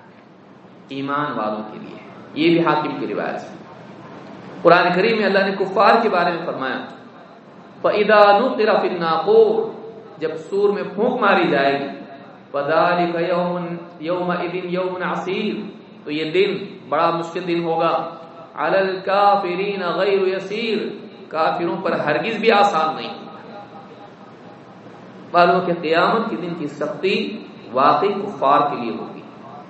ایمان والوں کے لیے۔ یہ بھی حاکم کی روایت ہے۔ قرآن کریم میں اللہ نے کفار کے بارے میں فرمایا، فَإِذَا نُقِرَ فِي النَّاقُورِ، جب سور میں پھونک ماری جائے گی، فَذَلِكَ يَوْمٌ، يَوْمَئِذٍ يَوْمٌ عَصِيرٌ تو یہ دن بڑا مشکل دن ہوگا۔ عَلَى الْكَافِرِينَ غَيْرُ يَسِيرٌ۔ کافروں پر ہرگز بھی آسان نہیں۔ معلوم کہ قیامت کے دن کی سختی واقعی کفار کے لیے ہوگی۔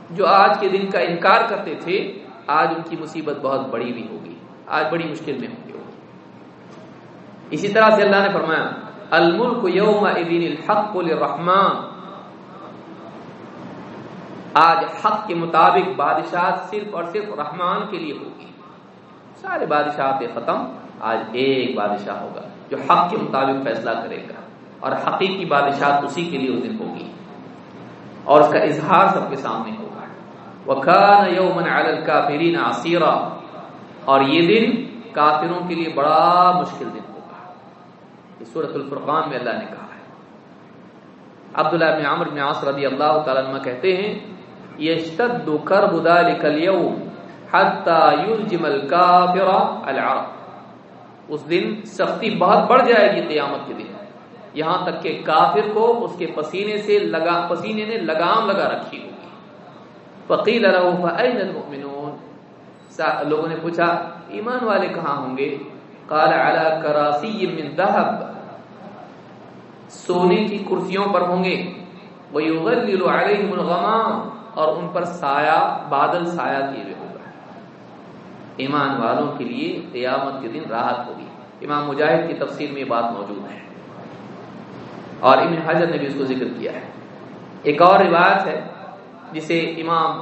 جو آج کے دن کا انکار کرتے تھے، آج ان کی مصیبت بہت بڑی بھی ہوگی۔ آج بڑی مشکل میں ہوگی اسی طرح سے اللہ نے فرمایا الملک یوم الحق للرحمن۔ آج حق کے مطابق بادشاہ صرف اور صرف رحمان کے لیے ہوگی۔ سارے بادشاہ پہ ختم، آج ایک بادشاہ ہوگا جو حق کے مطابق فیصلہ کرے گا اور حقیقی بادشاہ اسی کے لیے اس دن ہوگی۔ اور اس کا اظہار سب کے سامنے ہوگا۔ وَكَانَ يَوْمًا عَلَى الْكَافِرِينَ عَصِيرًا۔ اور یہ دن کافروں کے لیے بڑا مشکل دن ہوگا۔ یہ سورة الفرقان میں اللہ نے کہا ہے۔ عبداللہ بن عمر بن عاص رضی اللہ تعالیٰ عنہ کہتے ہیں يَشْتَدُّ كَرْبُ ذَلِكَ الْيَوْمِ حَتَّى يُلْجِمَ الْكَافِرَ الْعَرَبِ۔ اس دن سختی بہت بڑھ جائے گی قیامت کے دن۔ یہاں تک کہ کافر کو اس کے پسینے سے لگا، پسینے نے لگام لگا رکھی ہوگی۔ فقیل المؤمنون؟ لوگوں نے پوچھا، ایمان والے کہاں ہوں گے؟ قال على كراسي من ذهب۔ سونے کی کرسیوں پر ہوں گے۔ ويغلل عليهم الغمام۔ اور ان پر سایہ، بادل سایہ کیے ہوئے ہوگا۔ ایمان والوں کے لیے قیامت کے دن راحت ہوگی۔ امام مجاہد کی تفسیر میں یہ بات موجود ہے۔ اور ابن حجر نے بھی اس کو ذکر کیا ہے۔ ایک اور روایت ہے، جسے امام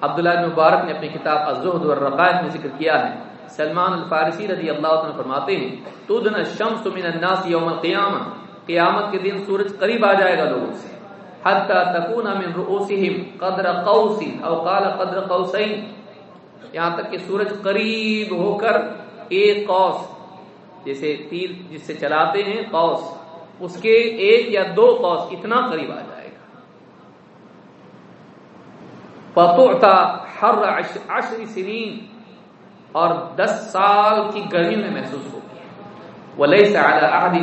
عبداللہ بن مبارک نے اپنی کتاب الزہد والرقائق میں ذکر کیا ہے۔ سلمان الفارسی رضی اللہ عنہ فرماتے ہیں، تودن الشمس من الناس یوم القیامہ، قیامت کے دن سورج قریب آ جائے گا لوگوں سے۔ حتی تکون من رؤوسهم قدر قوس او قال قدر قوسین۔ یہاں تک کہ سورج قریب ہو کر ایک قوس جیسے تیر، جس سے چلاتے ہیں، قوس۔ اس کے ایک یا دو قوس اتنا قریب آ جائے گا۔ پتوتا ہر عشر سنین اور دس سال کی گرمی میں محسوس ہوگی ولی سے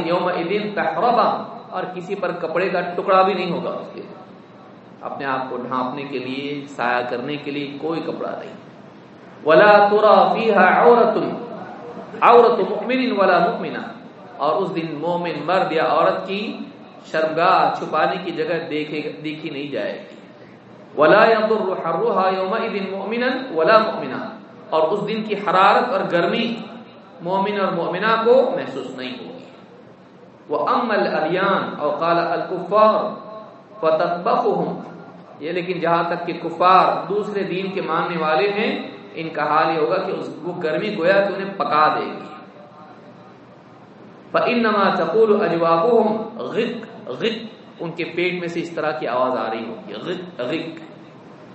یوم دن تحربا۔ اور کسی پر کپڑے کا ٹکڑا بھی نہیں ہوگا اس کے۔ اپنے آپ کو ڈھانپنے کے لیے، سایہ کرنے کے لیے کوئی کپڑا نہیں۔ ولا ترا فیہا عورت عورت مؤمن ولا مؤمنہ اور اس دن مومن مرد یا عورت کی شرمگاہ چھپانے کی جگہ دیکھے دیکھی نہیں جائے گی۔ ولا يضر حرها يومئذ مؤمنا ولا مؤمنہ اور اس دن کی حرارت اور گرمی مومن اور مومنہ کو محسوس نہیں ہوگی۔ وہ ام الیان اور قال الکفار فتبقهم یہ لیکن جہاں تک کہ کفار دوسرے دین کے ماننے والے ہیں، ان کا حال یہ ہوگا کہ وہ گرمی گویا کہ انہیں پکا دے گی۔ فَإِنَّمَا تَقُولُ أَجْوَابُهُمْ غِقْ غِقْ، ان کے پیٹ میں سے اس طرح کی آواز آ رہی ہوگی، غِقْ غِقْ۔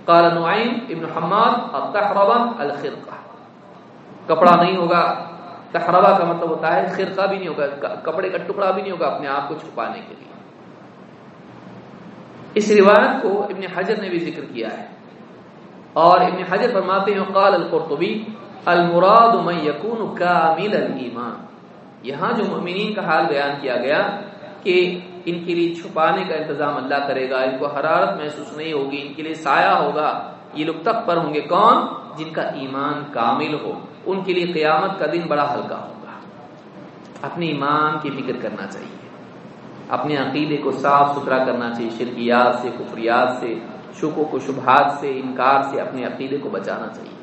قال نعیم ابن حماد التحربہ الخرقہ کپڑا نہیں ہوگا، تحربہ کا مطلب ہوتا ہے خرقہ بھی نہیں ہوگا کپڑے کا ٹکڑا بھی نہیں ہوگا اپنے آپ کو چھپانے کے لیے۔ اس روایت کو ابن حجر نے بھی ذکر کیا ہے۔ اور ابن حجر فرماتے ہیں، قال القرطبی المراد من يكون كامل الايمان یہاں جو مؤمنین کا حال بیان کیا گیا کہ ان کے لیے چھپانے کا انتظام اللہ کرے گا، ان کو حرارت محسوس نہیں ہوگی، ان کے لیے سایہ ہوگا، یہ لوگ تک پر ہوں گے کون؟ جن کا ایمان کامل ہو، ان کے لیے قیامت کا دن بڑا ہلکا ہوگا۔ اپنے ایمان کی فکر کرنا چاہیے۔ اپنے عقیدے کو صاف ستھرا کرنا چاہیے، شرکیات سے، کفریات سے شکو کو شبہات سے، انکار سے اپنے عقیدے کو بچانا چاہیے۔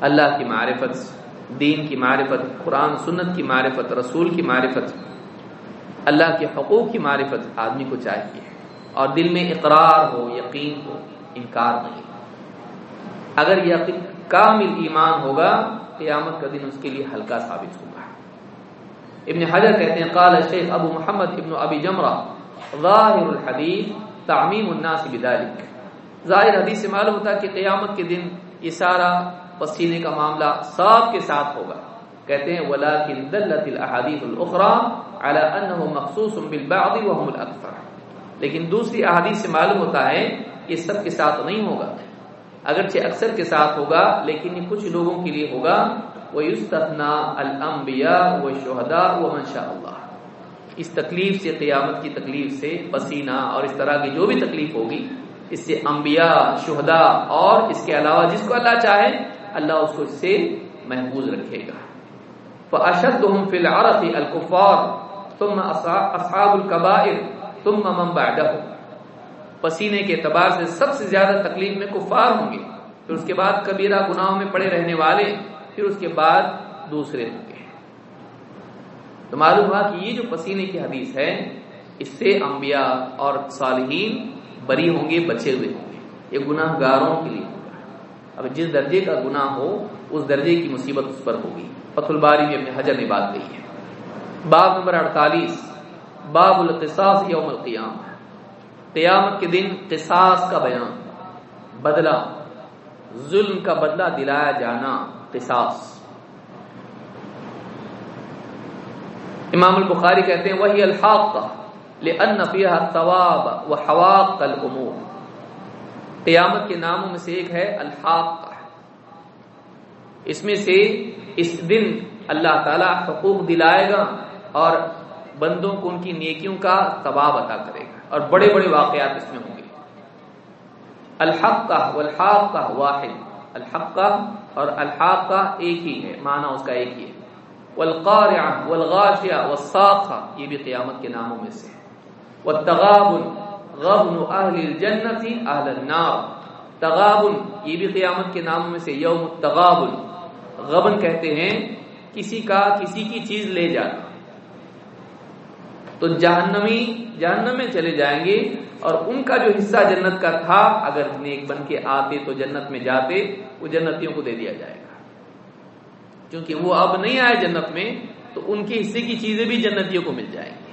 اللہ کی معرفت دین کی معرفت، قرآن، سنت کی معرفت، رسول کی معرفت، اللہ کے حقوق کی معرفت آدمی کو چاہیے۔ اور دل میں اقرار ہو، یقین ہو، انکار نہیں۔ اگر یقین، کامل ایمان ہوگا، قیامت کا دن اس کے لیے ہلکا ثابت ہوگا۔ ابن حجر کہتے ہیں، قال شیخ ابو محمد ابن ابی جمرہ، ظاہر الحدیث تعمیم الناس بذلك ظاہر حدیث سے معلوم ہوتا ہے کہ قیامت کے دن یہ سارا پسینے کا معاملہ سب کے ساتھ ہوگا۔ کہتے ہیں ولكن دلت الاحاديث الاخرى على انه مخصوص بالبعض وهم الاكثر لیکن دوسری احادیث سے معلوم ہوتا ہے یہ سب کے ساتھ نہیں ہوگا۔ اگرچہ اکثر کے ساتھ ہوگا، لیکن یہ کچھ لوگوں کے لیے ہوگا۔ وَيُسْتَثْنَا الْأَنْبِيَاءُ وَالشُّهَدَاءُ وَمَنْ شَاءَ اللَّهُ۔ اس تکلیف سے، قیامت کی تکلیف سے پسینہ اور اس طرح کی جو بھی تکلیف ہوگی، اس سے انبیاء، شہداء اور اس کے علاوہ جس کو اللہ چاہے اللہ اس کو اس سے محفوظ رکھے گا۔ فاشدهم في العرف الكفار ثم اصحاب الكبائر ثم من بعدهم۔ پسینے کے اعتبار سے سب سے زیادہ تکلیف میں کفار ہوں گے۔ پھر اس کے بعد کبیرہ گناہوں میں پڑے رہنے والے، پھر اس کے بعد دوسرے ہوں گے۔ تو معلوم ہوا کہ یہ جو پسینے کی حدیث ہے، اس سے انبیاء اور صالحین بری ہوں گے، بچے ہوئے ہوں گے۔ یہ گناہ گاروں کے لیے۔ اب جس درجے کا گناہ ہو، اس درجے کی مصیبت اس پر ہوگی۔ فت الباری میں اپنے حجر نے بات کہی ہے۔ باب نمبر اڑتالیس۔ باب القصاص یوم القیام قیامت کے دن قصاص کا بیان، بدلہ، ظلم کا بدلہ دلایا جانا قصاص۔ امام البخاری کہتے ہیں، وہی الحاق لأن فيها الثواب وحواق الامور۔ قیامت کے ناموں میں سے ایک ہے الحاق اس میں سے اس دن اللہ تعالی حقوق دلائے گا اور بندوں کو ان کی نیکیوں کا ثواب عطا کرے گا اور بڑے بڑے واقعات اس میں ہوں گے۔ الحق کا والحاق کا واحد۔ الحق کا اور الحاق کا ایک ہی ہے، معنی اس کا ایک ہی ہے۔ والقارعہ والغاشیہ والساقہ، یہ بھی قیامت کے ناموں میں سے۔ والتغابن۔ غبن اہل الجنت اہل النار. تغابن، یہ بھی قیامت کے ناموں میں سے یوم التغابن. غبن کہتے ہیں کسی کا کسی کی چیز لے جانا. تو جہنمی، جہنم میں چلے جائیں گے اور ان کا جو حصہ جنت کا تھا، اگر نیک بن کے آتے تو جنت میں جاتے، وہ جنتیوں کو دے دیا جائے گا. کیونکہ وہ اب نہیں آئے جنت میں، تو ان کے حصے کی چیزیں بھی جنتیوں کو مل جائیں گی.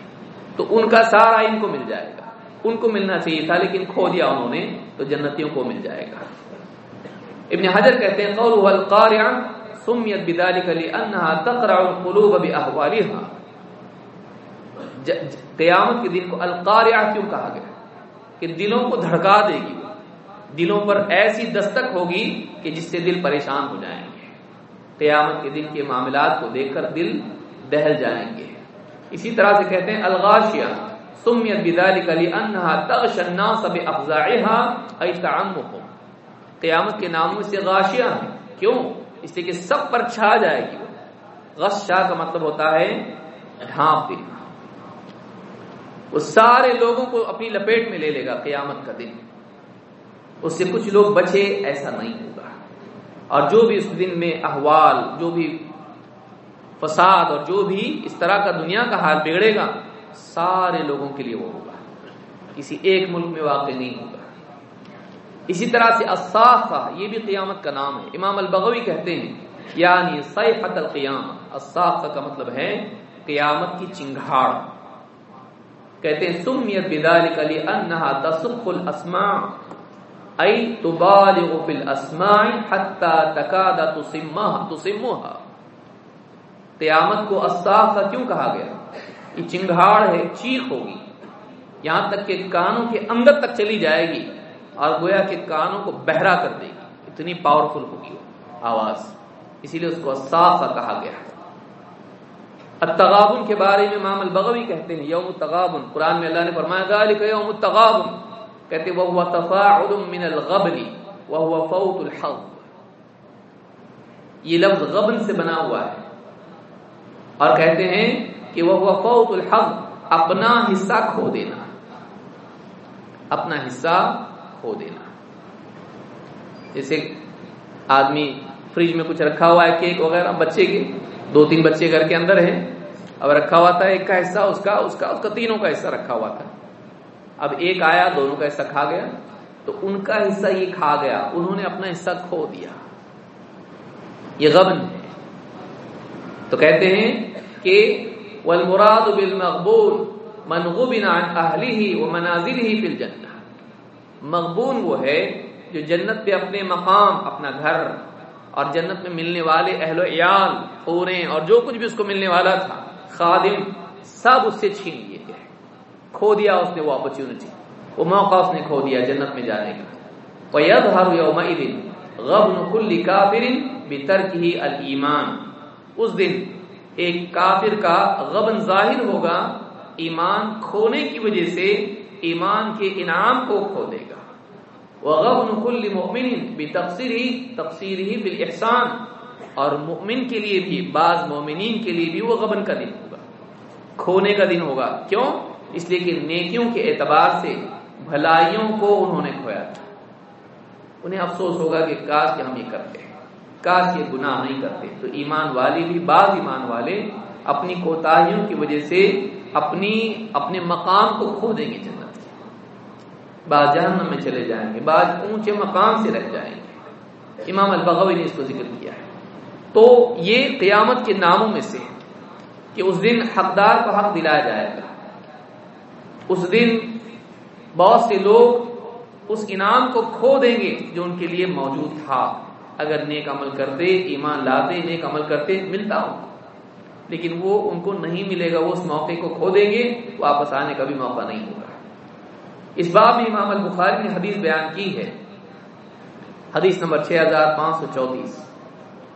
تو ان کا سارا ان کو مل جائے گا. ان کو ملنا چاہیے تھا، لیکن کھو دیا انہوں نے، تو جنتیوں کو مل جائے گا۔ ابن حجر کہتے ہیں، قول القارعہ، سمیت بدالک لانها تقرع القلوب باحوالها قیامت کے دن کو القارعہ کیوں کہا گیا؟ کہ دلوں کو دھڑکا دے گی دلوں پر ایسی دستک ہوگی کہ جس سے دل پریشان ہو جائیں گے۔ قیامت کے دن کے معاملات کو دیکھ کر دل دہل جائیں گے۔ اسی طرح سے کہتے ہیں، الغاشیہ۔ سمیت بدالک لانها تغش الناس بافزاعها اي تعمقهم قیامت کے ناموں سے غاشیہ ہیں۔ کیوں؟ اس لیے کہ سب پر چھا جائے گی۔ غشا کا مطلب ہوتا ہے ڈھانپ دینا وہ سارے لوگوں کو اپنی لپیٹ میں لے لے گا قیامت کا دن۔ اس سے کچھ لوگ بچے ایسا نہیں ہوگا۔ اور جو بھی اس دن میں احوال، جو بھی فساد اور جو بھی اس طرح کا دنیا کا حال بگڑے گا سارے لوگوں کے لیے وہ ہوگا۔ کسی ایک ملک میں واقع نہیں ہوگا۔ اسی طرح سے اصافہ یہ بھی قیامت کا نام ہے۔ امام البغوی کہتے ہیں یعنی صیحت القیام اصافہ کا مطلب ہے قیامت کی چنگھاڑ۔ کہتے ہیں، سمیت بذالک لانها تصف الاسماع۔ ای تبالغ فی الاسماع حتى تکاد تسمها تسمها قیامت کو اصافہ کیوں کہا گیا؟ یہ چنگھاڑ ہے، چیخ ہوگی۔ یہاں تک کہ کانوں کے اندر تک چلی جائے گی اور گویا کہ کانوں کو بہرا کر دے گی۔ اتنی پاورفل ہوگی وہ آواز۔ اسی لیے اس کو صاف کہا گیا التغابن کے بارے میں امام البغوی کہتے ہیں، یوم التغابن۔ قرآن میں اللہ نے فرمایا، ذالک یوم التغابن۔ کہتے وہ هو تفاعل من الغبن وهو فوت الحظ۔ یہ لفظ غبن سے بنا ہوا ہے۔ اور کہتے ہیں کہ وہ فوت الحظ اپنا حصہ کھو دینا۔ اپنا حصہ کھو دینا۔ جیسے آدمی فریج میں کچھ رکھا ہوا ہے کیک وغیرہ بچے کے، دو تین بچے گھر کے اندر ہیں، اب رکھا ہوا تھا ایک کا حصہ، اس کا اس کا اس کا تینوں کا حصہ رکھا ہوا تھا۔ اب ایک آیا، دونوں کا حصہ کھا گیا۔ تو ان کا حصہ یہ کھا گیا، انہوں نے اپنا حصہ کھو دیا۔ یہ غبن ہے۔ تو کہتے ہیں کہ والمراد بالمغبون من غبن عن اهله ومنازله في الجنه مغبون وہ ہے جو جنت پہ اپنے مقام، اپنا گھر اور جنت میں ملنے والے اہل و عیال پورے اور جو کچھ بھی اس کو ملنے والا تھا، خادم، سب اس سے چھین لیے گئے۔ کھو دیا اس نے وہ اپرچونٹی وہ موقع اس نے کھو دیا جنت میں جانے کا۔ وَيَظْهَرُ يَوْمَئِذٍ غَبْنُ كُلِّ كَافِرٍ بِتَرْكِهِ الْإِيمَانِ۔ اس دن ایک کافر کا غبن ظاہر ہوگا، ایمان کھونے کی وجہ سے ایمان کے انعام کو کھو دے گا۔ وغبن كل مؤمن بتقصيره، تقصيره بالاحسان اور مؤمن کے لیے بھی، بعض مومنین کے لیے بھی وہ غبن کا دن ہوگا۔ کھونے کا دن ہوگا۔ کیوں؟ اس لیے کہ نیکیوں کے اعتبار سے بھلائیوں کو انہوں نے کھویا تھا۔ انہیں افسوس ہوگا کہ کاش کہ ہم یہ کرتے۔ ہیں کاش یہ گناہ نہیں کرتے۔ تو ایمان والے بھی، بعض ایمان والے اپنی کوتاہیوں کی وجہ سے اپنی، اپنے مقام کو کھو دیں گے جنت بعض جہنم میں چلے جائیں گے، بعض اونچے مقام سے رہ جائیں گے۔ امام البغوی نے اس کو ذکر کیا ہے۔ تو یہ قیامت کے ناموں میں سے کہ اس دن حقدار کو حق دلایا جائے گا۔ اس دن بہت سے لوگ اس انعام کو کھو دیں گے جو ان کے لیے موجود تھا۔ اگر نیک عمل کرتے، ایمان لاتے، نیک عمل کرتے، ملتا ہوں۔ لیکن وہ ان کو نہیں ملے گا، وہ اس موقع کو کھو دیں گے، واپس آنے کا بھی موقع نہیں ہوگا۔ اس باب میں امام البخاری نے حدیث بیان کی ہے۔ حدیث نمبر 6534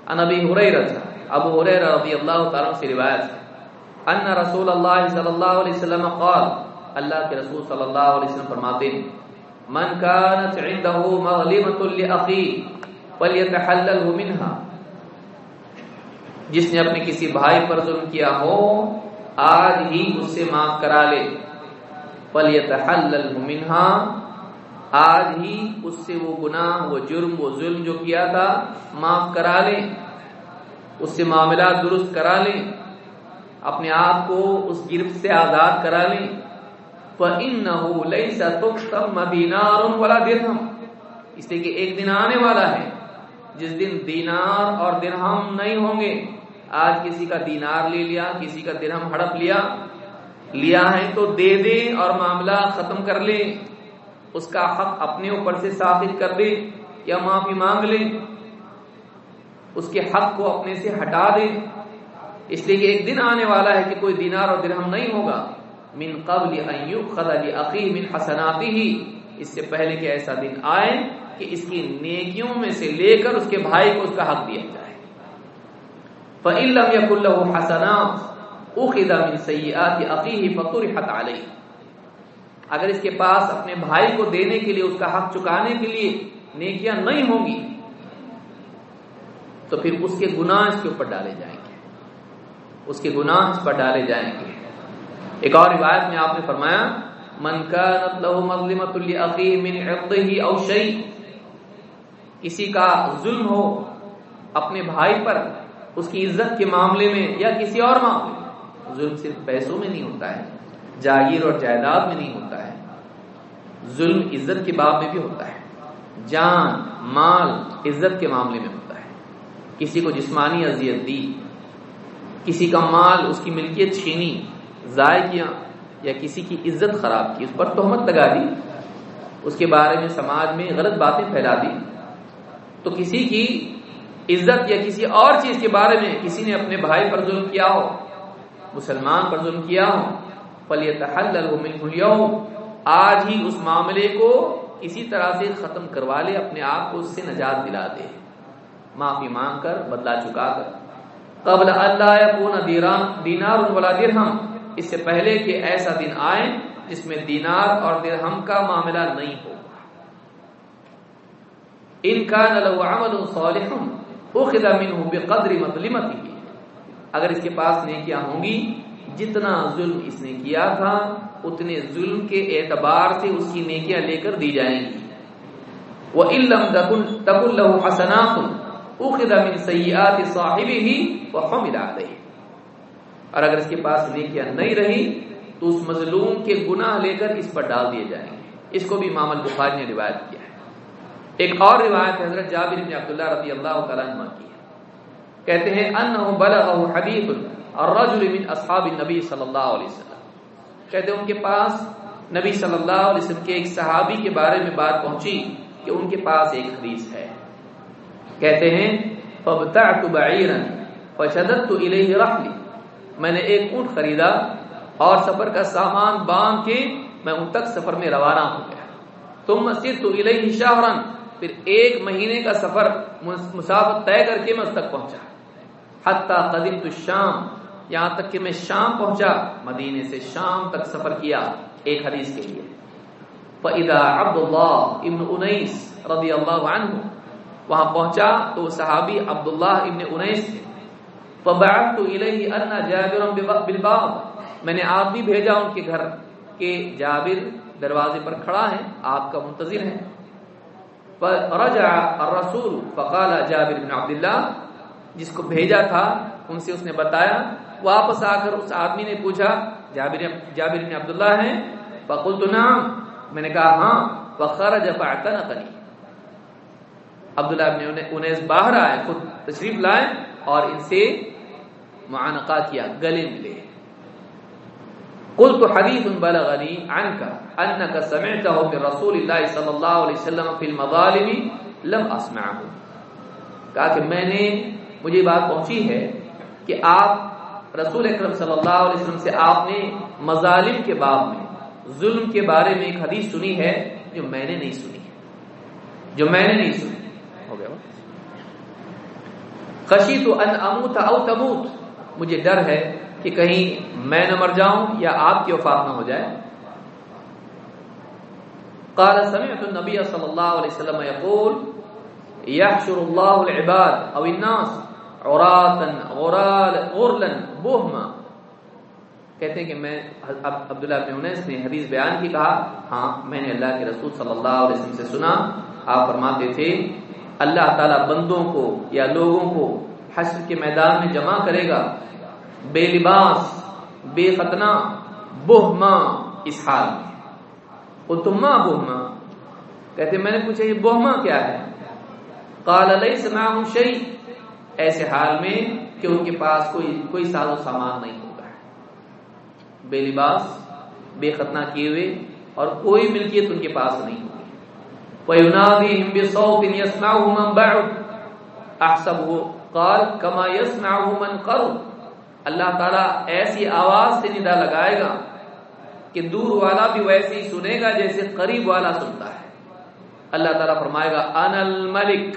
ان ابی ہریرہ، ابو ہریرہ رضی اللہ تعالی عنہ سے روایت ہے۔ ان رسول اللہ صلی اللہ علیہ وسلم قال، اللہ کے رسول صلی اللہ علیہ وسلم فرماتے ہیں، من كانت عنده مغلمه لاخيه فليتحلل منها۔ جس نے اپنے کسی بھائی پر ظلم کیا ہو، آج ہی اس سے معاف کرا لے۔ فَلْيَتَحَلَّلْهُ مِنْهَا۔ آج ہی اس سے وہ گناہ، وہ جرم، وہ ظلم جو کیا تھا، معاف کرا لیں اس سے معاملات درست کرا لیں اپنے آپ کو اس گرفت سے آزاد کرا لیں فَإِنَّهُ لَيْسَ تُقْتَمَّ دِينَارٌ وَلَا دِرْهَمْ۔ اس لیے کہ ایک دن آنے والا ہے۔ جس دن دینار اور درہم نہیں ہوں گے، آج کسی کا دینار لے لیا، کسی کا درہم ہڑپ لیا لیا ہے تو دے دے اور معاملہ ختم کر لے اس کا حق اپنے اوپر سے ثابت کر دے یا معافی مانگ لے اس کے حق کو اپنے سے ہٹا دیں۔ اس لیے کہ ایک دن آنے والا ہے کہ کوئی دینار اور درہم نہیں ہوگا۔ من قبل ان يؤخذ لاخيه من حسناته۔ اس سے پہلے کہ ایسا دن آئے۔ کہ اس کی نیکیوں میں سے لے کر اس کے بھائی کو اس کا حق دیا جائے۔ فَإِن لَمْ يَكُنْ لَهُ حَسَنَاتٌ أُخِذَ مِن سَيِّئَاتِ أَخِيهِ فَطُرِحَتْ عَلَيْهِ۔ اگر اس کے پاس اپنے بھائی کو دینے کے لیے اس کا حق چکانے کے لیے نیکیاں نہیں ہوں گی، تو پھر اس کے گناہ اس کے اوپر ڈالے جائیں گے۔ اس کے گناہ اس پر ڈالے جائیں گے۔ ایک اور روایت میں آپ نے فرمایا، من كانت له مظلمه لاخيه من عرضه او شيء کسی کا ظلم ہو اپنے بھائی پر، اس کی عزت کے معاملے میں یا کسی اور معاملے میں، ظلم صرف پیسوں میں نہیں ہوتا ہے، جاگیر اور جائیداد میں نہیں ہوتا ہے، ظلم عزت کے باب میں بھی ہوتا ہے، جان، مال عزت کے معاملے میں ہوتا ہے۔ کسی کو جسمانی اذیت دی، کسی کا مال اس کی ملکیت چھینی، ضائع کیا یا کسی کی عزت خراب کی، اس پر تہمت لگا دی، اس کے بارے میں سماج میں غلط باتیں پھیلا دی۔ تو کسی کی عزت یا کسی اور چیز کے بارے میں کسی نے اپنے بھائی پر ظلم کیا ہو، مسلمان پر ظلم کیا ہو پلی تحل آج ہی اس معاملے کو کسی طرح سے ختم کروا لے، اپنے آپ کو اس سے نجات دلا دے۔ معافی مانگ کر بدلا چکا کر۔ قبل اللہ دینار ولا درہم۔ اس سے پہلے کہ ایسا دن آئے جس میں دینار اور درہم کا معاملہ نہیں ہوگا ان کا نلو عمل صالح اخذ منه بقدر مظلمته اگر اس کے پاس نیکیاں ہوں گی، جتنا ظلم اس نے کیا تھا، اتنے ظلم کے اعتبار سے اس کی نیکیاں لے کر دی جائیں گی۔ وَإِن لَمْ تَكُنْ لَهُ حَسَنَاتٌ اخذ من سیئات صاحبه وحمل علیہ اور اگر اس کے پاس نیکیاں نہیں رہی، تو اس مظلوم کے گناہ لے کر اس پر ڈال دیے جائیں گے۔ اس کو بھی امام البخاری نے روایت کیا۔ ایک اور روایت حضرت جابر بن عبداللہ رضی اللہ تعالیٰ عنہ کی ہے۔ کہتے ہیں، انہو بلغہ حدیث الرجل من اصحاب النبی صلی اللہ علیہ وسلم۔ کہتے ہیں، ان کے پاس نبی صلی اللہ علیہ وسلم کے ایک صحابی کے بارے میں بات پہنچی کہ ان کے پاس ایک حدیث ہے۔ کہتے ہیں فبتعت بعیرا فشددت الیہ رحلی۔ میں نے ایک اونٹ خریدا اور سفر کا سامان باندھ کے میں ان تک سفر میں روانہ ہو گیا۔ تم مسجد تو الہی شاہرن پھر ایک مہینے کا سفر مسافت طے کر کے میں اس تک پہنچا۔ حتیٰ قدیم تو شام یہاں تک کہ میں شام پہنچا، مدینے سے شام تک سفر کیا ایک حدیث کے لیے۔ فَإِذَا عَبْدُ اللَّهِ ابن انیس رضی اللہ عنہ وہاں پہنچا تو صحابی عبداللہ ابن انیس تھے۔ فبعثت الیہ ان جابر بالباب میں نے آپ بھی بھیجا ان کے گھر کہ جابر دروازے پر کھڑا ہے، آپ کا منتظر ہے۔ فرجع الرسول فقال جابر بن عبداللہ جس کو بھیجا تھا، ان سے اس نے بتایا۔ واپس آ کر اس آدمی نے پوچھا، جابر جابر بن عبداللہ ہیں؟ فقلت نعم۔ میں نے کہا ہاں۔ فخرج فاعتنقني۔ عبداللہ بن انیس باہر آئے، خود تشریف لائے اور ان سے معانقہ کیا، گلے ملے۔ قلت حدیث بلغنی عنك انك سمعته من رسول الله صلی اللہ علیہ وسلم في المظالم لم اسمعه کہا کہ میں نے مجھے بات پہنچی ہے کہ آپ رسول اکرم صلی اللہ علیہ وسلم سے آپ نے مظالم کے باب میں ظلم کے بارے میں ایک حدیث سنی ہے جو میں نے نہیں سنی ہے۔ جو میں نے نہیں سنی۔ ہو گیا۔ خشیت ان اموت او تموت۔ مجھے ڈر ہے کہ کہیں میں نہ مر جاؤں یا آپ کی وفات نہ ہو جائے۔ قال سمعت النبي صلى الله عليه وسلم يقول يحشر الله العباد او الناس عراتا، غرال، غرلا، بهما۔ کہتے ہیں کہ میں، عبداللہ بن انیس نے حدیث بیان کی، کہا ہاں میں نے اللہ کے رسول صلی اللہ علیہ وسلم سے سنا، آپ فرماتے تھے، اللہ تعالی بندوں کو یا لوگوں کو حشر کے میدان میں جمع کرے گا۔ بے لباس، بے ختنا بہما، اس حال میں۔ اتما بہما۔ کہتے میں نے پوچھا، یہ بہما کیا ہے؟ قال، لیس معهم شيء ایسے حال میں کہ ان کے پاس کوئی کوئی ساز و سامان نہیں ہوگا بے لباس، بے ختنہ کیے ہوئے اور کوئی ملکیت ان کے پاس نہیں ہوگی وَيُنَادِهِمْ بِصَوْتٍ يَسْمَعُهُ مَنْ بَعُدْ احسبه قال کما يسمعه من قرب اللہ تعالیٰ ایسی آواز سے ندا لگائے گا کہ دور والا بھی ویسے ہی سنے گا جیسے قریب والا سنتا ہے۔ اللہ تعالیٰ فرمائے گا ان الملک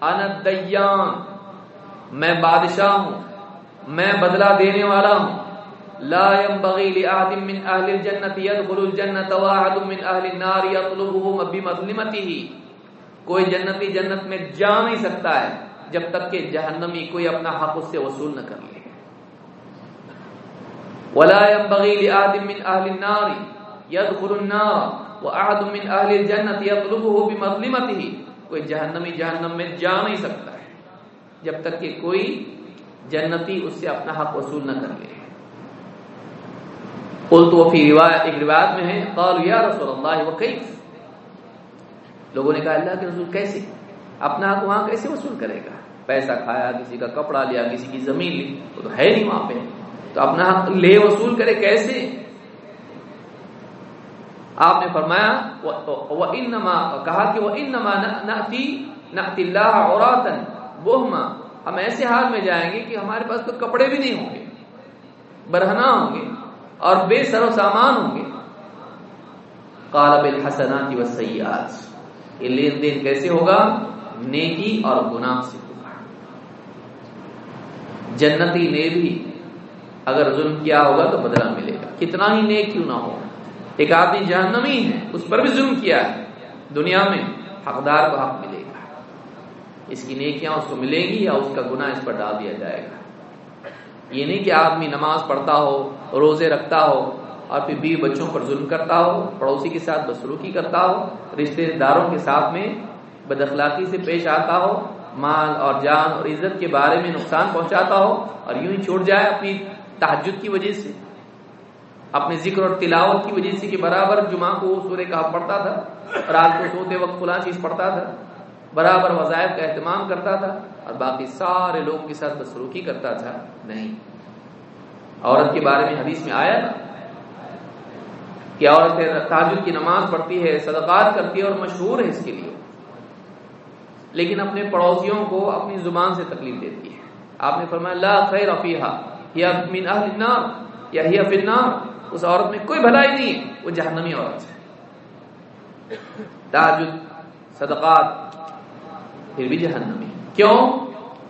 ان الدیان، میں بادشاہ ہوں، میں بدلہ دینے والا ہوں۔ لا ينبغي لأحد من أهل الجنة يدخل الجنة واحد من أهل النار يطلبه بمظلمته۔ کوئی جنتی جنت میں جا نہیں سکتا ہے جب تک کہ جہنمی کوئی اپنا حق اس سے وصول نہ کر لے۔ ولا ينبغي لآدم من أهل النار يدخل النار، وأحد من أهل الجنة يطلبه بمظلمته. کوئی جہنمی جہنم میں جا نہیں سکتا ہے۔ جب تک کہ کوئی جنتی اس سے اپنا حق وصول نہ کر لے۔ قلت وفي روایت ایک روایت میں ہے، قالوا یا رسول اللہ وكيف؟ لوگوں نے کہا، اللہ کے رسول کیسے؟ اپنا حق وہاں کیسے وصول کرے گا؟ پیسہ کھایا، کسی کا کپڑا لیا، کسی کی زمین لی، وہ تو ہے نہیں وہاں پہ۔ تو اپنا حق لے وصول کرے کیسے؟ آپ نے فرمایا وہ انما کہا کہ وہ انما نأتی نأتی اللہ عوراتن بہما ہم ایسے حال میں جائیں گے کہ ہمارے پاس تو کپڑے بھی نہیں ہوں گے برہنا ہوں گے اور بے سر و سامان ہوں گے۔ قالب الحسنات والسیئات یہ لین دین کیسے ہوگا؟ نیکی اور گناہ سے ہوگا جنتی نے بھی اگر ظلم کیا ہوگا تو بدلہ ملے گا۔ کتنا ہی نیک کیوں نہ ہو۔ ایک آدمی جہنمی ہے، اس پر بھی ظلم کیا ہے۔ دنیا میں حقدار کو حق ملے گا۔ اس کی نیکیاں اس کو ملیں گی یا اس کا گناہ اس پر ڈال دیا جائے گا۔ یہ نہیں کہ آدمی نماز پڑھتا ہو، روزے رکھتا ہو اور پھر بیوی بچوں پر ظلم کرتا ہو، پڑوسی کے ساتھ بسلوکی کرتا ہو رشتے داروں کے ساتھ میں بد اخلاقی سے پیش آتا ہو، مال اور جان اور عزت کے بارے میں نقصان پہنچاتا ہو اور یوں ہی چھوڑ جائے اپنی تحجد کی وجہ سے، اپنے ذکر اور تلاوت کی وجہ سے کہ برابر جمعہ کو سورہ کا پڑھتا تھا، رات کو سوتے وقت فلاں چیز پڑھتا تھا، برابر وظائف کا اہتمام کرتا تھا اور باقی سارے لوگوں کے ساتھ بسلوکی کرتا تھا، نہیں۔ عورت کے بارے میں حدیث میں آیا نا کہ عورت تاجد کی نماز پڑھتی ہے، صدقات کرتی ہے اور مشہور ہے اس کے لیے۔ لیکن اپنے پڑوسیوں کو اپنی زبان سے تکلیف دیتی ہے۔ آپ نے فرمایا، لا خیر افیحا یا من اہل النار، یا ہی فی النار، اس عورت میں کوئی بھلائی نہیں ہے، وہ جہنمی عورت ہے۔ تاجد صدقات پھر بھی جہنمی کیوں؟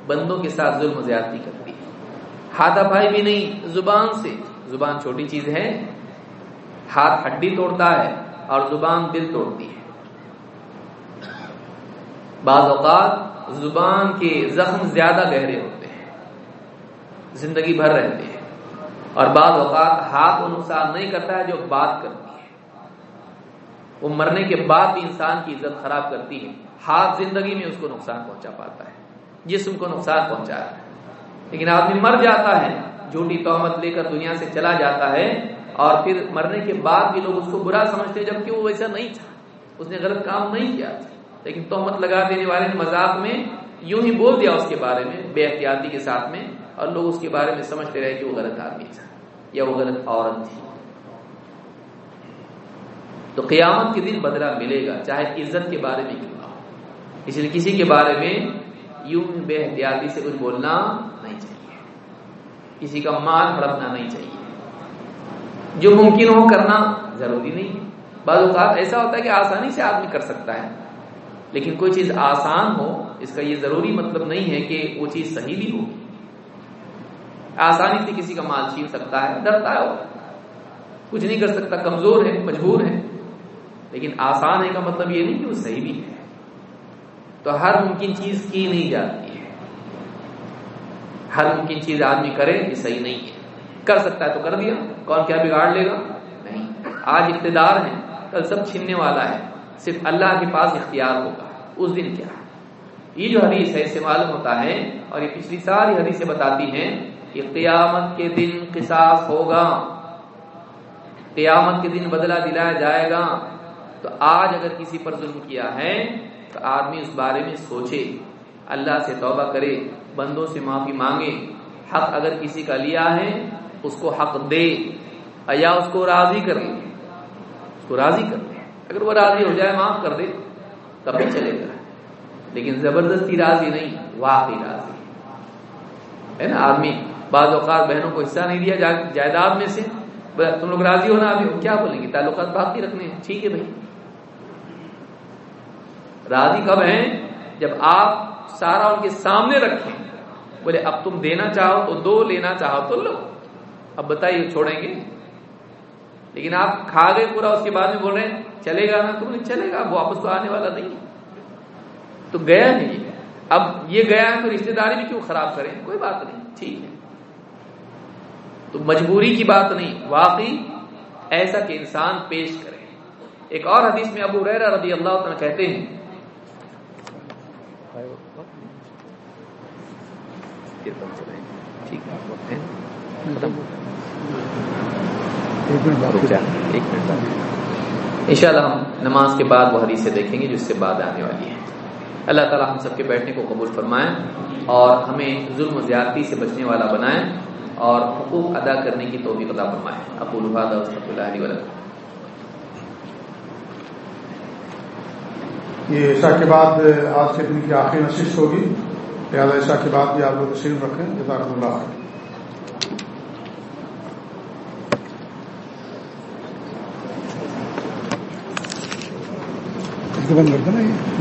بندوں کے ساتھ ظلم زیادتی کرتی ہے۔ ہاتھا پائی بھی نہیں، زبان سے۔ زبان چھوٹی چیز ہے، ہاتھ ہڈی توڑتا ہے اور زبان دل توڑتی ہے۔ بعض اوقات زبان کے زخم زیادہ گہرے ہوتے ہیں۔ زندگی بھر رہتے ہیں۔ اور بعض اوقات ہاتھ وہ نقصان نہیں کرتا ہے جو بات کرتی ہے۔ وہ مرنے کے بعد بھی انسان کی عزت خراب کرتی ہے۔ ہاتھ زندگی میں اس کو نقصان پہنچا پاتا ہے۔ جسم کو نقصان پہنچا رہا ہے۔ لیکن آدمی مر جاتا ہے، جھوٹی تومت لے کر دنیا سے چلا جاتا ہے اور پھر مرنے کے بعد بھی لوگ اس کو برا سمجھتے جبکہ وہ ویسا نہیں تھا۔ اس نے غلط کام نہیں کیا تھا۔ لیکن تہمت لگا دینے والے نے مذاق میں یوں ہی بول دیا اس کے بارے میں، بے احتیاطی کے ساتھ میں۔ اور لوگ اس کے بارے میں سمجھتے رہے کہ وہ غلط آدمی تھا یا وہ غلط عورت تھی۔ تو قیامت کے دن بدلہ ملے گا، چاہے عزت کے بارے میں کیوں نہ ہو۔ اس لیے کسی کے بارے میں یوں بے احتیاطی سے کچھ بولنا نہیں چاہیے۔ کسی کا مال ہڑپنا نہیں چاہیے۔ جو ممکن ہو کرنا ضروری نہیں۔ ہے بعض اوقات ایسا ہوتا ہے کہ آسانی سے آدمی کر سکتا ہے، لیکن کوئی چیز آسان ہو، اس کا یہ ضروری مطلب نہیں ہے کہ وہ چیز صحیح بھی ہوگی آسانی سے کسی کا مال چھین سکتا ہے، ڈرتا ہے وہ۔ کچھ نہیں کر سکتا، کمزور ہے، مجبور ہے۔ لیکن آسان ہے کا مطلب یہ نہیں کہ وہ صحیح بھی ہے۔ تو ہر ممکن چیز کی نہیں جاتی ہے۔ ہر ممکن چیز آدمی کرے یہ صحیح نہیں ہے۔ کر سکتا ہے تو کر دیا۔ کون کیا بگاڑ لے گا؟ نہیں۔ آج اقتدار ہے، کل سب چھیننے والا ہے۔ صرف اللہ کے پاس اختیار ہوگا۔ اس دن کیا؟ یہ جو حدیث ہے، اس سے معلوم ہوتا ہے اور یہ پچھلی ساری حدیثیں بتاتی ہیں کہ قیامت کے دن قصاص ہوگا، قیامت کے دن بدلہ دلایا جائے گا۔ تو آج اگر کسی پر ظلم کیا ہے، تو آدمی اس بارے میں سوچے، اللہ سے توبہ کرے، بندوں سے معافی مانگے۔ حق اگر کسی کا لیا ہے، اس کو حق دے، یا اس کو راضی کر لے اس کو راضی کر لے اگر وہ راضی ہو جائے، معاف کر دے۔ تب بھی چلے گا۔ لیکن زبردستی راضی نہیں، واقعی راضی۔ ہے نا آدمی؟ بعض اوقات بہنوں کو حصہ نہیں دیا جائیداد میں سے۔ تم لوگ راضی ہونا ابھی کیا بولیں گے؟ تعلقات باقی رکھنے ہیں۔ ٹھیک ہے بھائی۔ راضی کب ہیں؟ جب آپ سارا ان کے سامنے رکھیں۔ بولے، اب تم دینا چاہو تو دو، لینا چاہو تو لو۔ اب بتائیے، چھوڑیں گے؟ لیکن آپ کھا گئے پورا، اس کے بعد میں بول رہے ہیں، چلے گا نا؟ تم نہیں چلے گا واپس تو آنے والا نہیں تو گیا نہیں اب یہ گیا ہے تو رشتے داری بھی کیوں خراب کریں؟ کوئی بات نہیں، ٹھیک ہے۔ تو مجبوری کی بات نہیں واقعی ایسا کہ انسان پیش کرے۔ ایک اور حدیث میں ابو ریرا رضی اللہ تعالیٰ کہتے ہیں۔ ان شاء اللہ ہم نماز کے بعد وہ حدیثیں دیکھیں گے جو اس سے بعد آنے والی ہے اللہ تعالیٰ ہم سب کے بیٹھنے کو قبول فرمائیں اور ہمیں ظلم و زیادتی سے بچنے والا بنائیں اور حقوق ادا کرنے کی توفیق عطا فرمائیں ابو الحاد اللہ علیہ وسلم یہ عشاء کے بعد آج کے دن کی آخری نشست ہوگی۔ لہٰذا عشاء کے بعد بھی آپ لوگ تشریف رکھیں۔ جزاک اللہ بند کر دینا